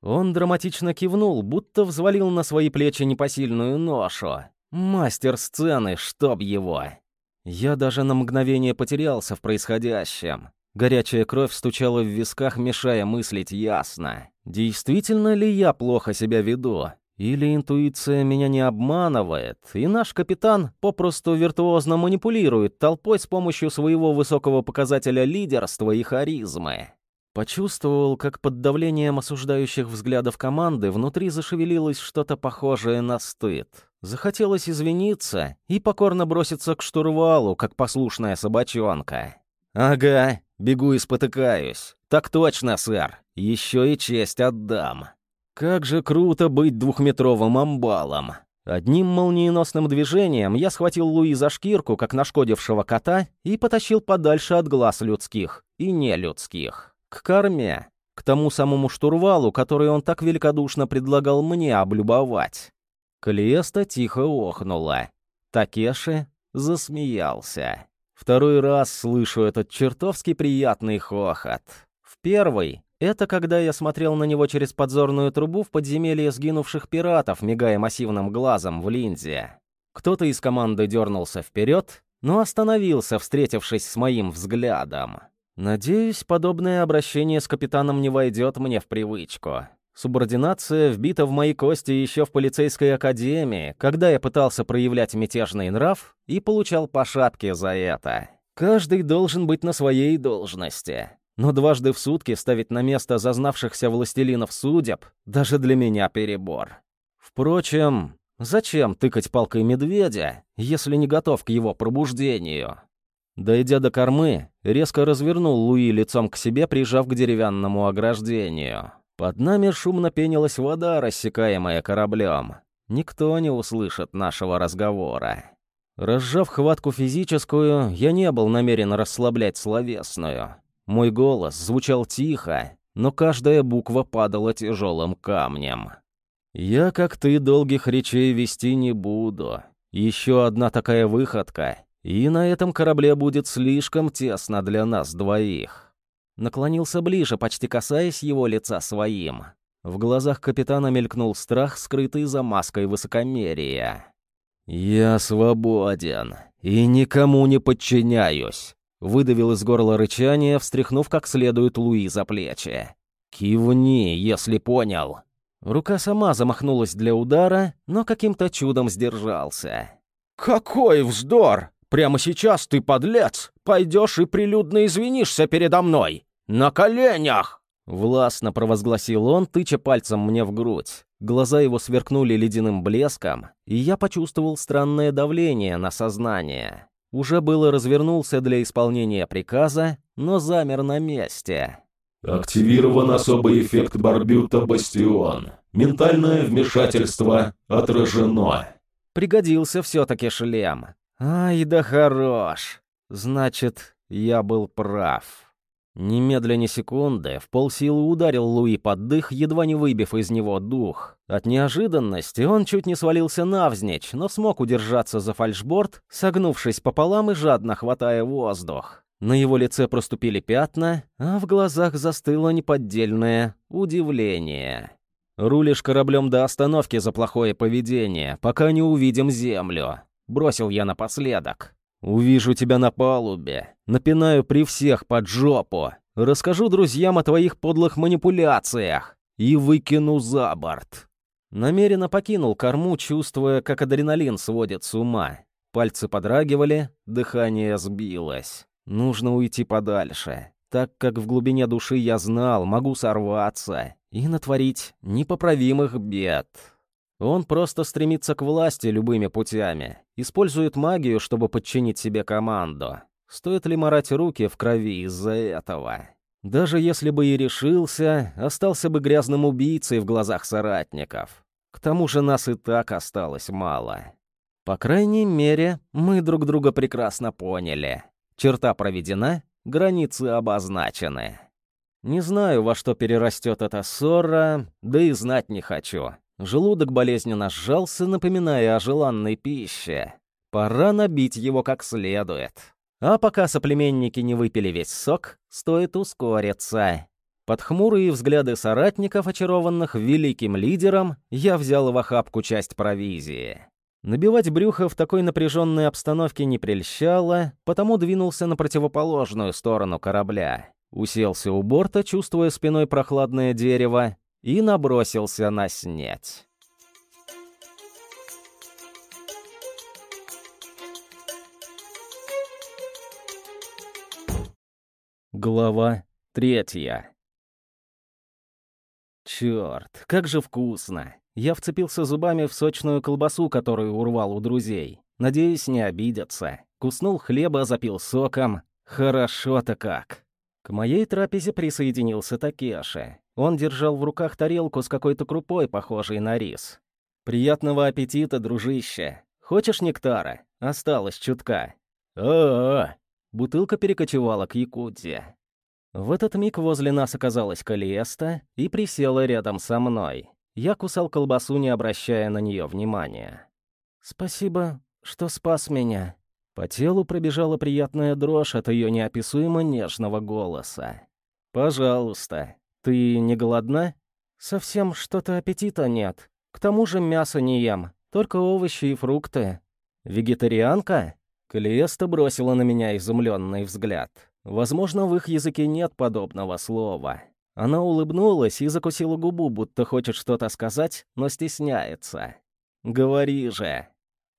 Он драматично кивнул, будто взвалил на свои плечи непосильную ношу. Мастер сцены, чтоб его. Я даже на мгновение потерялся в происходящем. Горячая кровь стучала в висках, мешая мыслить ясно. Действительно ли я плохо себя веду? Или интуиция меня не обманывает, и наш капитан попросту виртуозно манипулирует толпой с помощью своего высокого показателя лидерства и харизмы? Почувствовал, как под давлением осуждающих взглядов команды внутри зашевелилось что-то похожее на стыд. Захотелось извиниться и покорно броситься к штурвалу, как послушная собачонка. «Ага, бегу и спотыкаюсь. Так точно, сэр. Еще и честь отдам. Как же круто быть двухметровым амбалом!» Одним молниеносным движением я схватил Луи за шкирку, как нашкодившего кота, и потащил подальше от глаз людских и нелюдских к корме, к тому самому штурвалу, который он так великодушно предлагал мне облюбовать. Калиеста тихо охнула. Такеши засмеялся. Второй раз слышу этот чертовски приятный хохот. В первый — это когда я смотрел на него через подзорную трубу в подземелье сгинувших пиратов, мигая массивным глазом в линзе. Кто-то из команды дернулся вперед, но остановился, встретившись с моим взглядом. Надеюсь, подобное обращение с капитаном не войдет мне в привычку. Субординация вбита в мои кости еще в полицейской академии, когда я пытался проявлять мятежный нрав и получал по шапке за это. Каждый должен быть на своей должности. Но дважды в сутки ставить на место зазнавшихся властелинов судеб даже для меня перебор. Впрочем, зачем тыкать палкой медведя, если не готов к его пробуждению? Дойдя до кормы, резко развернул Луи лицом к себе, прижав к деревянному ограждению. Под нами шумно пенилась вода, рассекаемая кораблем. Никто не услышит нашего разговора. Разжав хватку физическую, я не был намерен расслаблять словесную. Мой голос звучал тихо, но каждая буква падала тяжелым камнем. «Я, как ты, долгих речей вести не буду. Еще одна такая выходка, и на этом корабле будет слишком тесно для нас двоих». Наклонился ближе, почти касаясь его лица своим. В глазах капитана мелькнул страх, скрытый за маской высокомерия. «Я свободен и никому не подчиняюсь», — выдавил из горла рычание, встряхнув как следует Луи за плечи. «Кивни, если понял». Рука сама замахнулась для удара, но каким-то чудом сдержался. «Какой вздор! Прямо сейчас ты, подлец, пойдешь и прилюдно извинишься передо мной! На коленях!» Властно провозгласил он, тыча пальцем мне в грудь. Глаза его сверкнули ледяным блеском, и я почувствовал странное давление на сознание. Уже было развернулся для исполнения приказа, но замер на месте. Активирован особый эффект Барбюта Бастион. Ментальное вмешательство отражено. Пригодился все-таки шлем. Ай да хорош. Значит, я был прав. Немедленно секунды, в полсилы ударил Луи под дых, едва не выбив из него дух. От неожиданности он чуть не свалился навзничь, но смог удержаться за фальшборд, согнувшись пополам и жадно хватая воздух. На его лице проступили пятна, а в глазах застыло неподдельное удивление. «Рулишь кораблем до остановки за плохое поведение, пока не увидим землю», — бросил я напоследок. Увижу тебя на палубе, напинаю при всех под жопу, расскажу друзьям о твоих подлых манипуляциях и выкину за борт». Намеренно покинул корму, чувствуя, как адреналин сводит с ума. Пальцы подрагивали, дыхание сбилось. Нужно уйти подальше, так как в глубине души я знал, могу сорваться и натворить непоправимых бед. Он просто стремится к власти любыми путями, использует магию, чтобы подчинить себе команду. Стоит ли марать руки в крови из-за этого? Даже если бы и решился, остался бы грязным убийцей в глазах соратников. К тому же нас и так осталось мало. По крайней мере, мы друг друга прекрасно поняли. Черта проведена, границы обозначены. Не знаю, во что перерастет эта ссора, да и знать не хочу. Желудок болезненно сжался, напоминая о желанной пище. Пора набить его как следует. А пока соплеменники не выпили весь сок, стоит ускориться. Под хмурые взгляды соратников, очарованных великим лидером, я взял в охапку часть провизии. Набивать брюхо в такой напряженной обстановке не прельщало, потому двинулся на противоположную сторону корабля. Уселся у борта, чувствуя спиной прохладное дерево, и набросился на снеть. Глава третья. Черт, как же вкусно! Я вцепился зубами в сочную колбасу, которую урвал у друзей. Надеюсь, не обидятся. Куснул хлеба, запил соком. Хорошо-то как. К моей трапезе присоединился Такеши. Он держал в руках тарелку с какой-то крупой, похожей на рис. «Приятного аппетита, дружище! Хочешь нектара? Осталось чутка». «О-о-о!» Бутылка перекочевала к Якудзе. В этот миг возле нас оказалась Калиеста и присела рядом со мной. Я кусал колбасу, не обращая на нее внимания. «Спасибо, что спас меня». По телу пробежала приятная дрожь от ее неописуемо нежного голоса. «Пожалуйста, «Ты не голодна?» «Совсем что-то аппетита нет. К тому же мясо не ем, только овощи и фрукты». «Вегетарианка?» Калиеста бросила на меня изумленный взгляд. Возможно, в их языке нет подобного слова. Она улыбнулась и закусила губу, будто хочет что-то сказать, но стесняется. «Говори же!»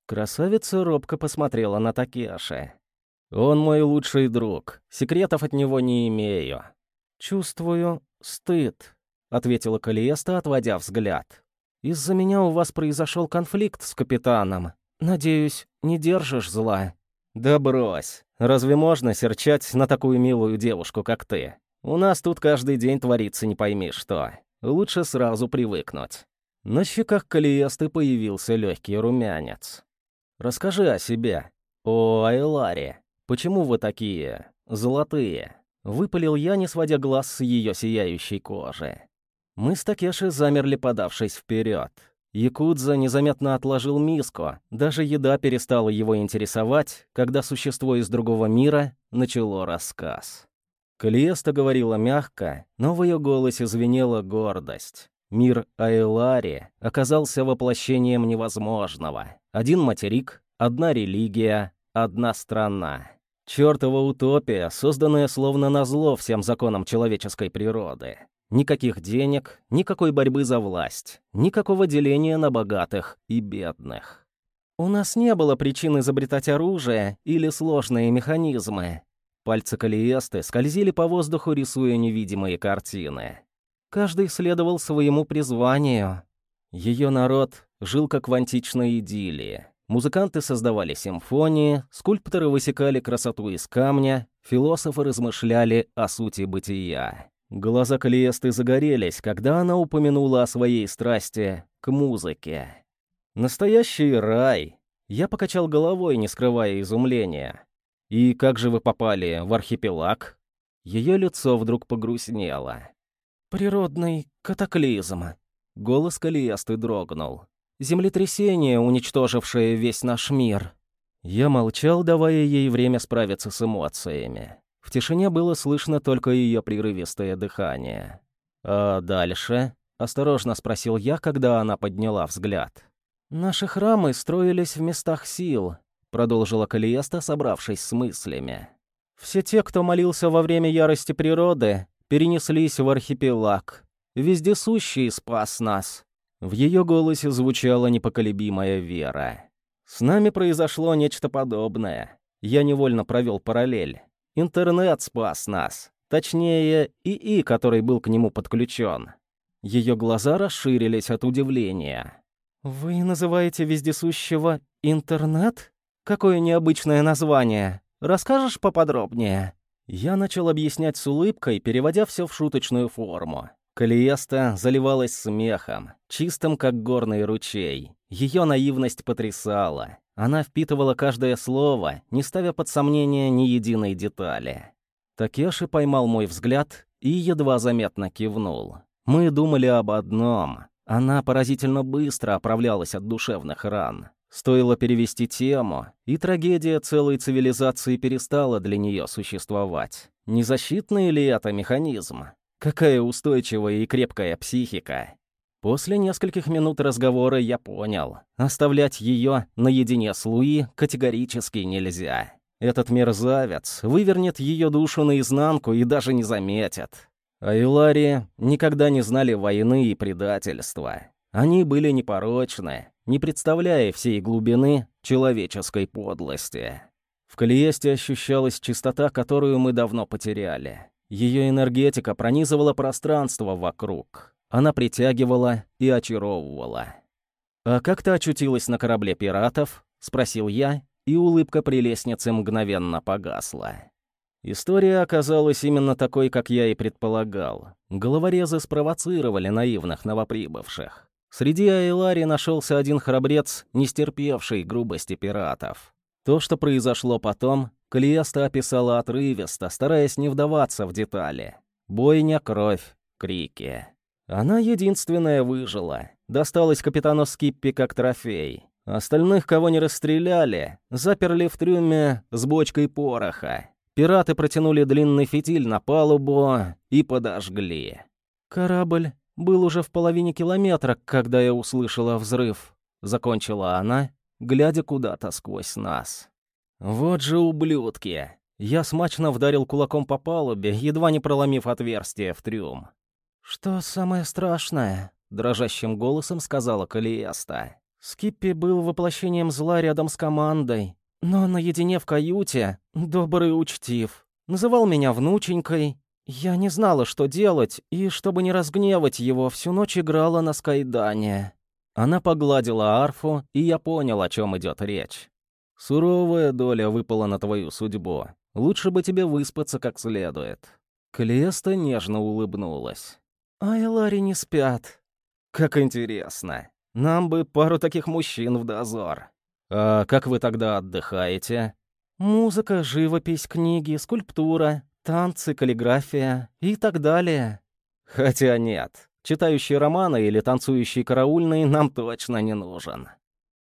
Красавица робко посмотрела на Такеши. «Он мой лучший друг. Секретов от него не имею. Чувствую, «Стыд», — ответила Калиеста, отводя взгляд. «Из-за меня у вас произошел конфликт с капитаном. Надеюсь, не держишь зла?» «Да брось. Разве можно серчать на такую милую девушку, как ты? У нас тут каждый день творится не пойми что. Лучше сразу привыкнуть». На щеках Калиесты появился легкий румянец. Расскажи о себе. О Айларе. Почему вы такие золотые?» Выпалил я, не сводя глаз с ее сияющей кожи. Мы с Такеши замерли, подавшись вперед. Якудза незаметно отложил миску. Даже еда перестала его интересовать, когда существо из другого мира начало рассказ. Калиеста говорила мягко, но в ее голосе звенела гордость. Мир Айлари оказался воплощением невозможного. Один материк, одна религия, одна страна. Чёртова утопия, созданная словно назло всем законам человеческой природы. Никаких денег, никакой борьбы за власть, никакого деления на богатых и бедных. У нас не было причин изобретать оружие или сложные механизмы. Пальцы Калиесты скользили по воздуху, рисуя невидимые картины. Каждый следовал своему призванию. Ее народ жил как в античной идиллии. Музыканты создавали симфонии, скульпторы высекали красоту из камня, философы размышляли о сути бытия. Глаза Калиесты загорелись, когда она упомянула о своей страсти к музыке. «Настоящий рай!» Я покачал головой, не скрывая изумления. «И как же вы попали в архипелаг?» Ее лицо вдруг погрустнело. «Природный катаклизм». Голос Калиесты дрогнул землетрясение, уничтожившее весь наш мир. Я молчал, давая ей время справиться с эмоциями. В тишине было слышно только ее прерывистое дыхание. «А дальше?» — осторожно спросил я, когда она подняла взгляд. «Наши храмы строились в местах сил», — продолжила Калиеста, собравшись с мыслями. «Все те, кто молился во время ярости природы, перенеслись в архипелаг. Вездесущий спас нас. В ее голосе звучала непоколебимая вера. «С нами произошло нечто подобное. Я невольно провел параллель. Интернет спас нас. Точнее, ИИ, который был к нему подключен. Ее глаза расширились от удивления. «Вы называете вездесущего интернет? Какое необычное название. Расскажешь поподробнее?» Я начал объяснять с улыбкой, переводя все в шуточную форму. Калиеста заливалась смехом, чистым, как горный ручей. Ее наивность потрясала. Она впитывала каждое слово, не ставя под сомнение ни единой детали. Такеши поймал мой взгляд и едва заметно кивнул. Мы думали об одном. Она поразительно быстро оправлялась от душевных ран. Стоило перевести тему, и трагедия целой цивилизации перестала для нее существовать. Не защитный ли это механизм? Какая устойчивая и крепкая психика. После нескольких минут разговора я понял, оставлять ее наедине с Луи категорически нельзя. Этот мерзавец вывернет ее душу наизнанку и даже не заметит. А Иларии никогда не знали войны и предательства. Они были непорочны, не представляя всей глубины человеческой подлости. В Калиесте ощущалась чистота, которую мы давно потеряли. Ее энергетика пронизывала пространство вокруг. Она притягивала и очаровывала. «А как ты очутилась на корабле пиратов?» — спросил я, и улыбка при лестнице мгновенно погасла. История оказалась именно такой, как я и предполагал. Головорезы спровоцировали наивных новоприбывших. Среди Айлари нашелся один храбрец, не стерпевший грубости пиратов. То, что произошло потом, Калиеста описала отрывисто, стараясь не вдаваться в детали. Бойня, кровь, крики. Она единственная выжила. Досталась капитану Скиппи как трофей. Остальных, кого не расстреляли, заперли в трюме с бочкой пороха. Пираты протянули длинный фитиль на палубу и подожгли. Корабль был уже в половине километра, когда я услышала взрыв. Закончила она, глядя куда-то сквозь нас. Вот же ублюдки! Я смачно вдарил кулаком по палубе, едва не проломив отверстие в трюм. «Что самое страшное?» — дрожащим голосом сказала Калиеста. «Скиппи был воплощением зла рядом с командой, но наедине в каюте добрый учтив. Называл меня внученькой. Я не знала, что делать, и, чтобы не разгневать его, всю ночь играла на скайдане». Она погладила арфу, и я понял, о чем идет речь. Суровая доля выпала на твою судьбу. Лучше бы тебе выспаться как следует». Клеста нежно улыбнулась. «А Элари не спят». «Как интересно. Нам бы пару таких мужчин в дозор». «А как вы тогда отдыхаете?» «Музыка, живопись, книги, скульптура, танцы, каллиграфия и так далее». «Хотя нет, читающий романы или танцующий караульный нам точно не нужен».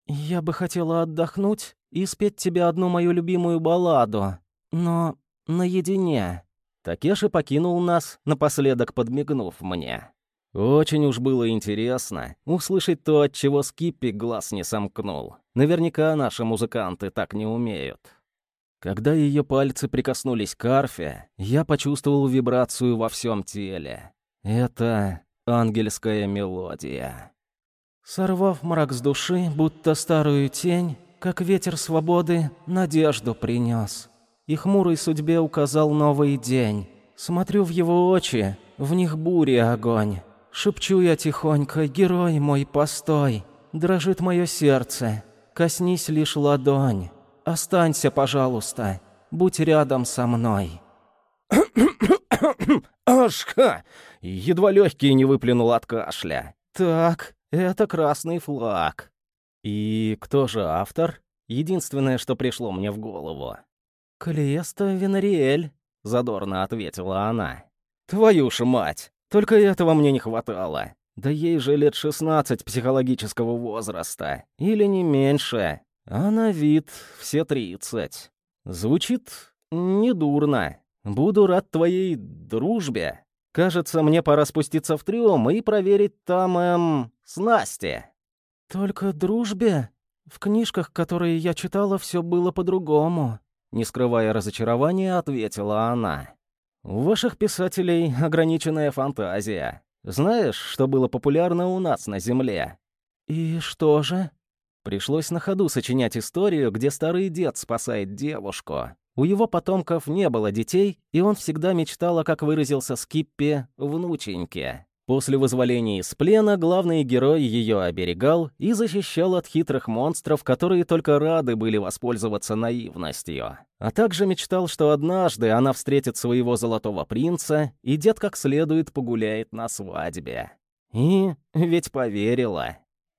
«Я бы хотела отдохнуть и спеть тебе одну мою любимую балладу, но наедине». Такеши покинул нас, напоследок подмигнув мне. Очень уж было интересно услышать то, от чего Скиппи глаз не сомкнул. Наверняка наши музыканты так не умеют. Когда ее пальцы прикоснулись к арфе, я почувствовал вибрацию во всем теле. Это ангельская мелодия. Сорвав мрак с души, будто старую тень, как ветер свободы, надежду принес. И хмурой судьбе указал новый день. Смотрю в его очи, в них буря огонь. Шепчу я тихонько, герой мой, постой. Дрожит мое сердце, коснись лишь ладонь. Останься, пожалуйста, будь рядом со мной. Ашха! Едва легкие не выплюнул от кашля. Так, это красный флаг. И кто же автор? Единственное, что пришло мне в голову. «Калиеста Венариэль», — задорно ответила она. «Твою ж мать! Только этого мне не хватало. Да ей же лет шестнадцать психологического возраста. Или не меньше. А на вид все тридцать. Звучит недурно. Буду рад твоей дружбе. Кажется, мне пора спуститься в трюм и проверить там, эм, снасти. Только дружбе? В книжках, которые я читала, все было по-другому. Не скрывая разочарования, ответила она. У ваших писателей ограниченная фантазия. Знаешь, что было популярно у нас на Земле? И что же? Пришлось на ходу сочинять историю, где старый дед спасает девушку. У его потомков не было детей, и он всегда мечтал, как выразился Скиппи, внученьке. После вызволения из плена главный герой ее оберегал и защищал от хитрых монстров, которые только рады были воспользоваться наивностью. А также мечтал, что однажды она встретит своего золотого принца, и дед как следует погуляет на свадьбе. И ведь поверила.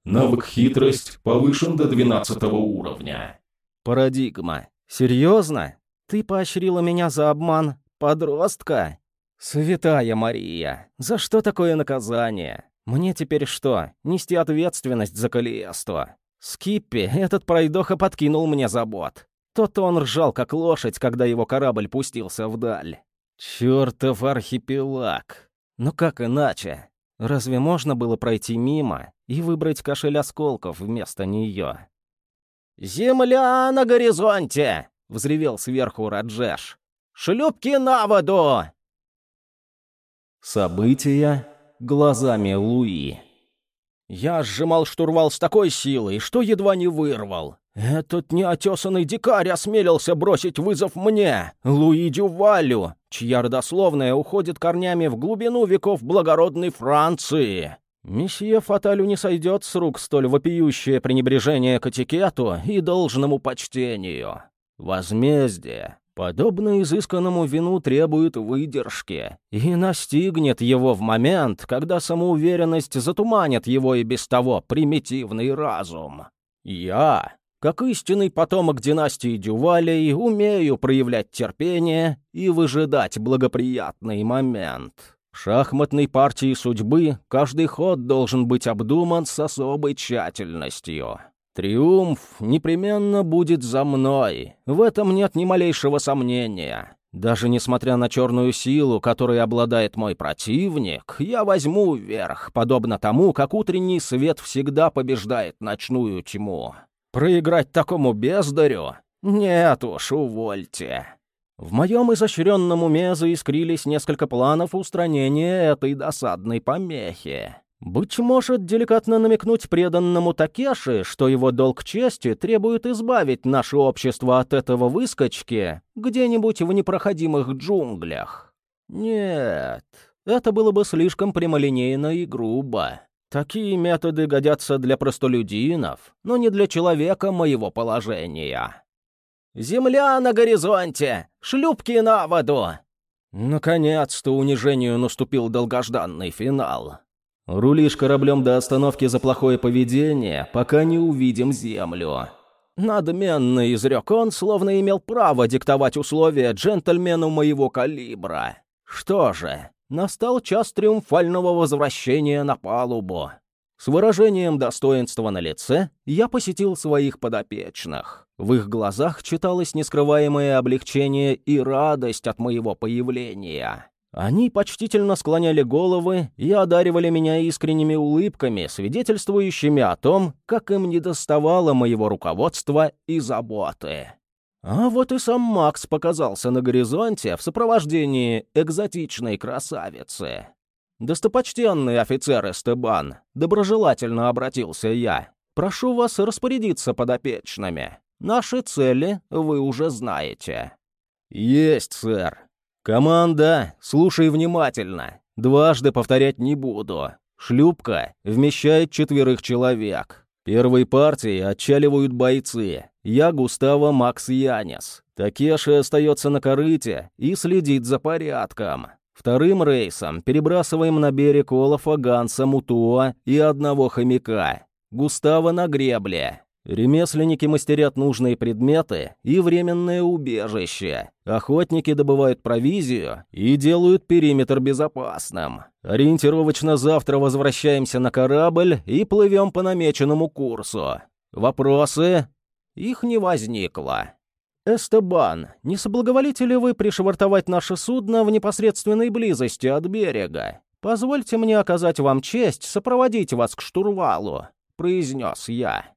Навык «Хитрость» повышен до 12 уровня. Парадигма. Серьезно? Ты поощрила меня за обман подростка? Святая Мария, за что такое наказание? Мне теперь что, нести ответственность за колество? Скиппи, этот пройдоха подкинул мне забот. Тот он ржал, как лошадь, когда его корабль пустился вдаль. Чёртов архипелаг. Ну как иначе? Разве можно было пройти мимо и выбрать кошель осколков вместо неё? «Земля на горизонте!» — взревел сверху Раджеш. «Шлюпки на воду!» События глазами Луи. Я сжимал штурвал с такой силой, что едва не вырвал. Этот неотесанный дикарь осмелился бросить вызов мне, Луи Дювалю, чья родословная уходит корнями в глубину веков благородной Франции. Месье Фаталю не сойдет с рук столь вопиющее пренебрежение к этикету и должному почтению. Возмездие, подобно изысканному вину, требует выдержки и настигнет его в момент, когда самоуверенность затуманит его и без того примитивный разум. Я, как истинный потомок династии Дювалей, умею проявлять терпение и выжидать благоприятный момент. Шахматной партии судьбы каждый ход должен быть обдуман с особой тщательностью. Триумф непременно будет за мной. В этом нет ни малейшего сомнения. Даже несмотря на черную силу, которой обладает мой противник, я возьму верх, подобно тому, как утренний свет всегда побеждает ночную тьму. Проиграть такому бездарю? Нет уж, увольте. В моем изощренном уме заискрились несколько планов устранения этой досадной помехи. Быть может, деликатно намекнуть преданному Такеши, что его долг чести требует избавить наше общество от этого выскочки где-нибудь в непроходимых джунглях. Нет, это было бы слишком прямолинейно и грубо. Такие методы годятся для простолюдинов, но не для человека моего положения. «Земля на горизонте! Шлюпки на воду!» Наконец-то унижению наступил долгожданный финал. Рулишь кораблем до остановки за плохое поведение, пока не увидим землю. Надменно изрек он, словно имел право диктовать условия джентльмену моего калибра. Что же, настал час триумфального возвращения на палубу. С выражением достоинства на лице я посетил своих подопечных. В их глазах читалось нескрываемое облегчение и радость от моего появления. Они почтительно склоняли головы и одаривали меня искренними улыбками, свидетельствующими о том, как им недоставало моего руководства и заботы. А вот и сам Макс показался на горизонте в сопровождении экзотичной красавицы. «Достопочтенный офицер Эстебан», — доброжелательно обратился я, — «прошу вас распорядиться подопечными. Наши цели вы уже знаете». «Есть, сэр», «Команда, слушай внимательно. Дважды повторять не буду. Шлюпка вмещает четверых человек. Первой партии отчаливают бойцы. Я Густаво Макс Янис. Такеши остается на корыте и следит за порядком. Вторым рейсом перебрасываем на берег Олафа, Ганса, Мутуа и одного хомяка. Густаво на гребле. Ремесленники мастерят нужные предметы и временное убежище. Охотники добывают провизию и делают периметр безопасным. Ориентировочно завтра возвращаемся на корабль и плывем по намеченному курсу. Вопросы? Их не возникло. «Эстебан, не соблаговолите ли вы пришвартовать наше судно в непосредственной близости от берега? Позвольте мне оказать вам честь сопроводить вас к штурвалу», — произнес я.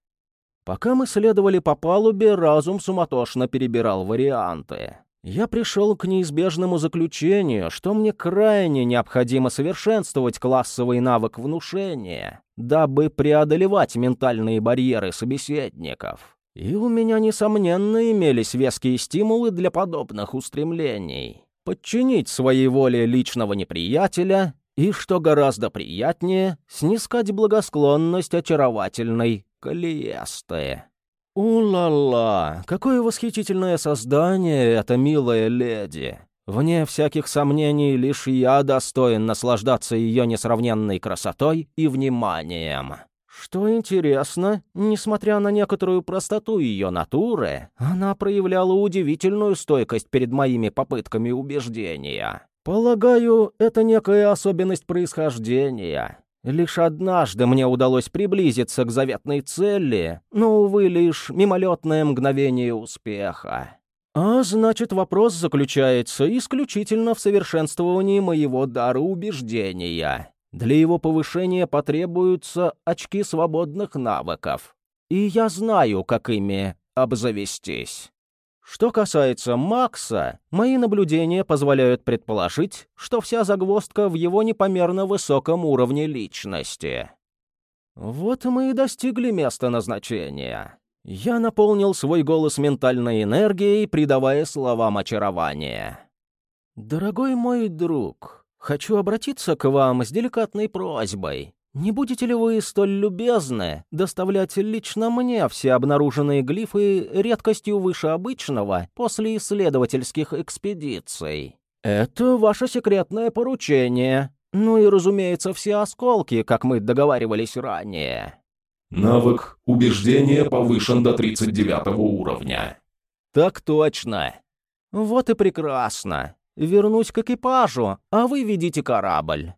Пока мы следовали по палубе, разум суматошно перебирал варианты. Я пришел к неизбежному заключению, что мне крайне необходимо совершенствовать классовый навык внушения, дабы преодолевать ментальные барьеры собеседников. И у меня, несомненно, имелись веские стимулы для подобных устремлений. Подчинить своей воле личного неприятеля и, что гораздо приятнее, снискать благосклонность очаровательной Калиесты. «У-ла-ла, какое восхитительное создание эта милая леди! Вне всяких сомнений, лишь я достоин наслаждаться ее несравненной красотой и вниманием. Что интересно, несмотря на некоторую простоту ее натуры, она проявляла удивительную стойкость перед моими попытками убеждения. Полагаю, это некая особенность происхождения. Лишь однажды мне удалось приблизиться к заветной цели, но, увы, лишь мимолетное мгновение успеха. А значит, вопрос заключается исключительно в совершенствовании моего дара убеждения. Для его повышения потребуются очки свободных навыков. И я знаю, как ими обзавестись. Что касается Макса, мои наблюдения позволяют предположить, что вся загвоздка в его непомерно высоком уровне личности. Вот мы и достигли места назначения. Я наполнил свой голос ментальной энергией, придавая словам очарования. «Дорогой мой друг, хочу обратиться к вам с деликатной просьбой. Не будете ли вы столь любезны доставлять лично мне все обнаруженные глифы редкостью выше обычного после исследовательских экспедиций? Это ваше секретное поручение. Ну и, разумеется, все осколки, как мы договаривались ранее. Навык убеждения повышен до 39 уровня. Так точно. Вот и прекрасно. Вернусь к экипажу, а вы ведите корабль.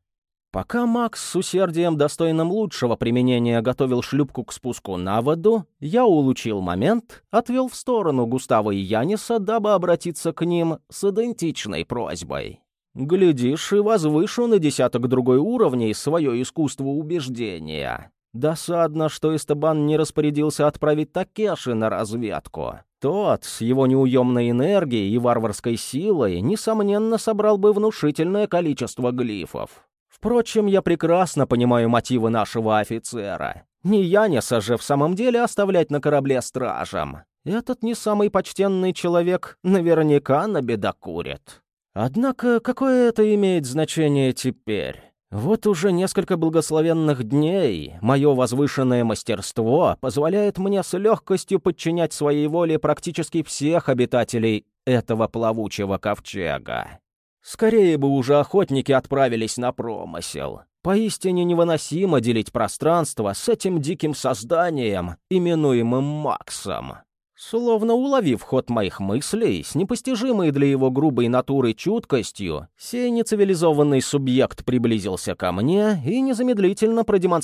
Пока Макс с усердием, достойным лучшего применения, готовил шлюпку к спуску на воду, я улучил момент, отвел в сторону Густава и Яниса, дабы обратиться к ним с идентичной просьбой. Глядишь, и возвышу на десяток другой уровней свое искусство убеждения. Досадно, что Эстебан не распорядился отправить Такеши на разведку. Тот, с его неуемной энергией и варварской силой, несомненно, собрал бы внушительное количество глифов. Впрочем, я прекрасно понимаю мотивы нашего офицера. Не Яниса же в самом деле оставлять на корабле стражем. Этот не самый почтенный человек наверняка набедокурит. Однако, какое это имеет значение теперь? Вот уже несколько благословенных дней мое возвышенное мастерство позволяет мне с легкостью подчинять своей воле практически всех обитателей этого плавучего ковчега. Скорее бы уже охотники отправились на промысел. Поистине невыносимо делить пространство с этим диким созданием, именуемым Максом. Словно уловив ход моих мыслей, с непостижимой для его грубой натуры чуткостью, сей нецивилизованный субъект приблизился ко мне и незамедлительно продемонстрировал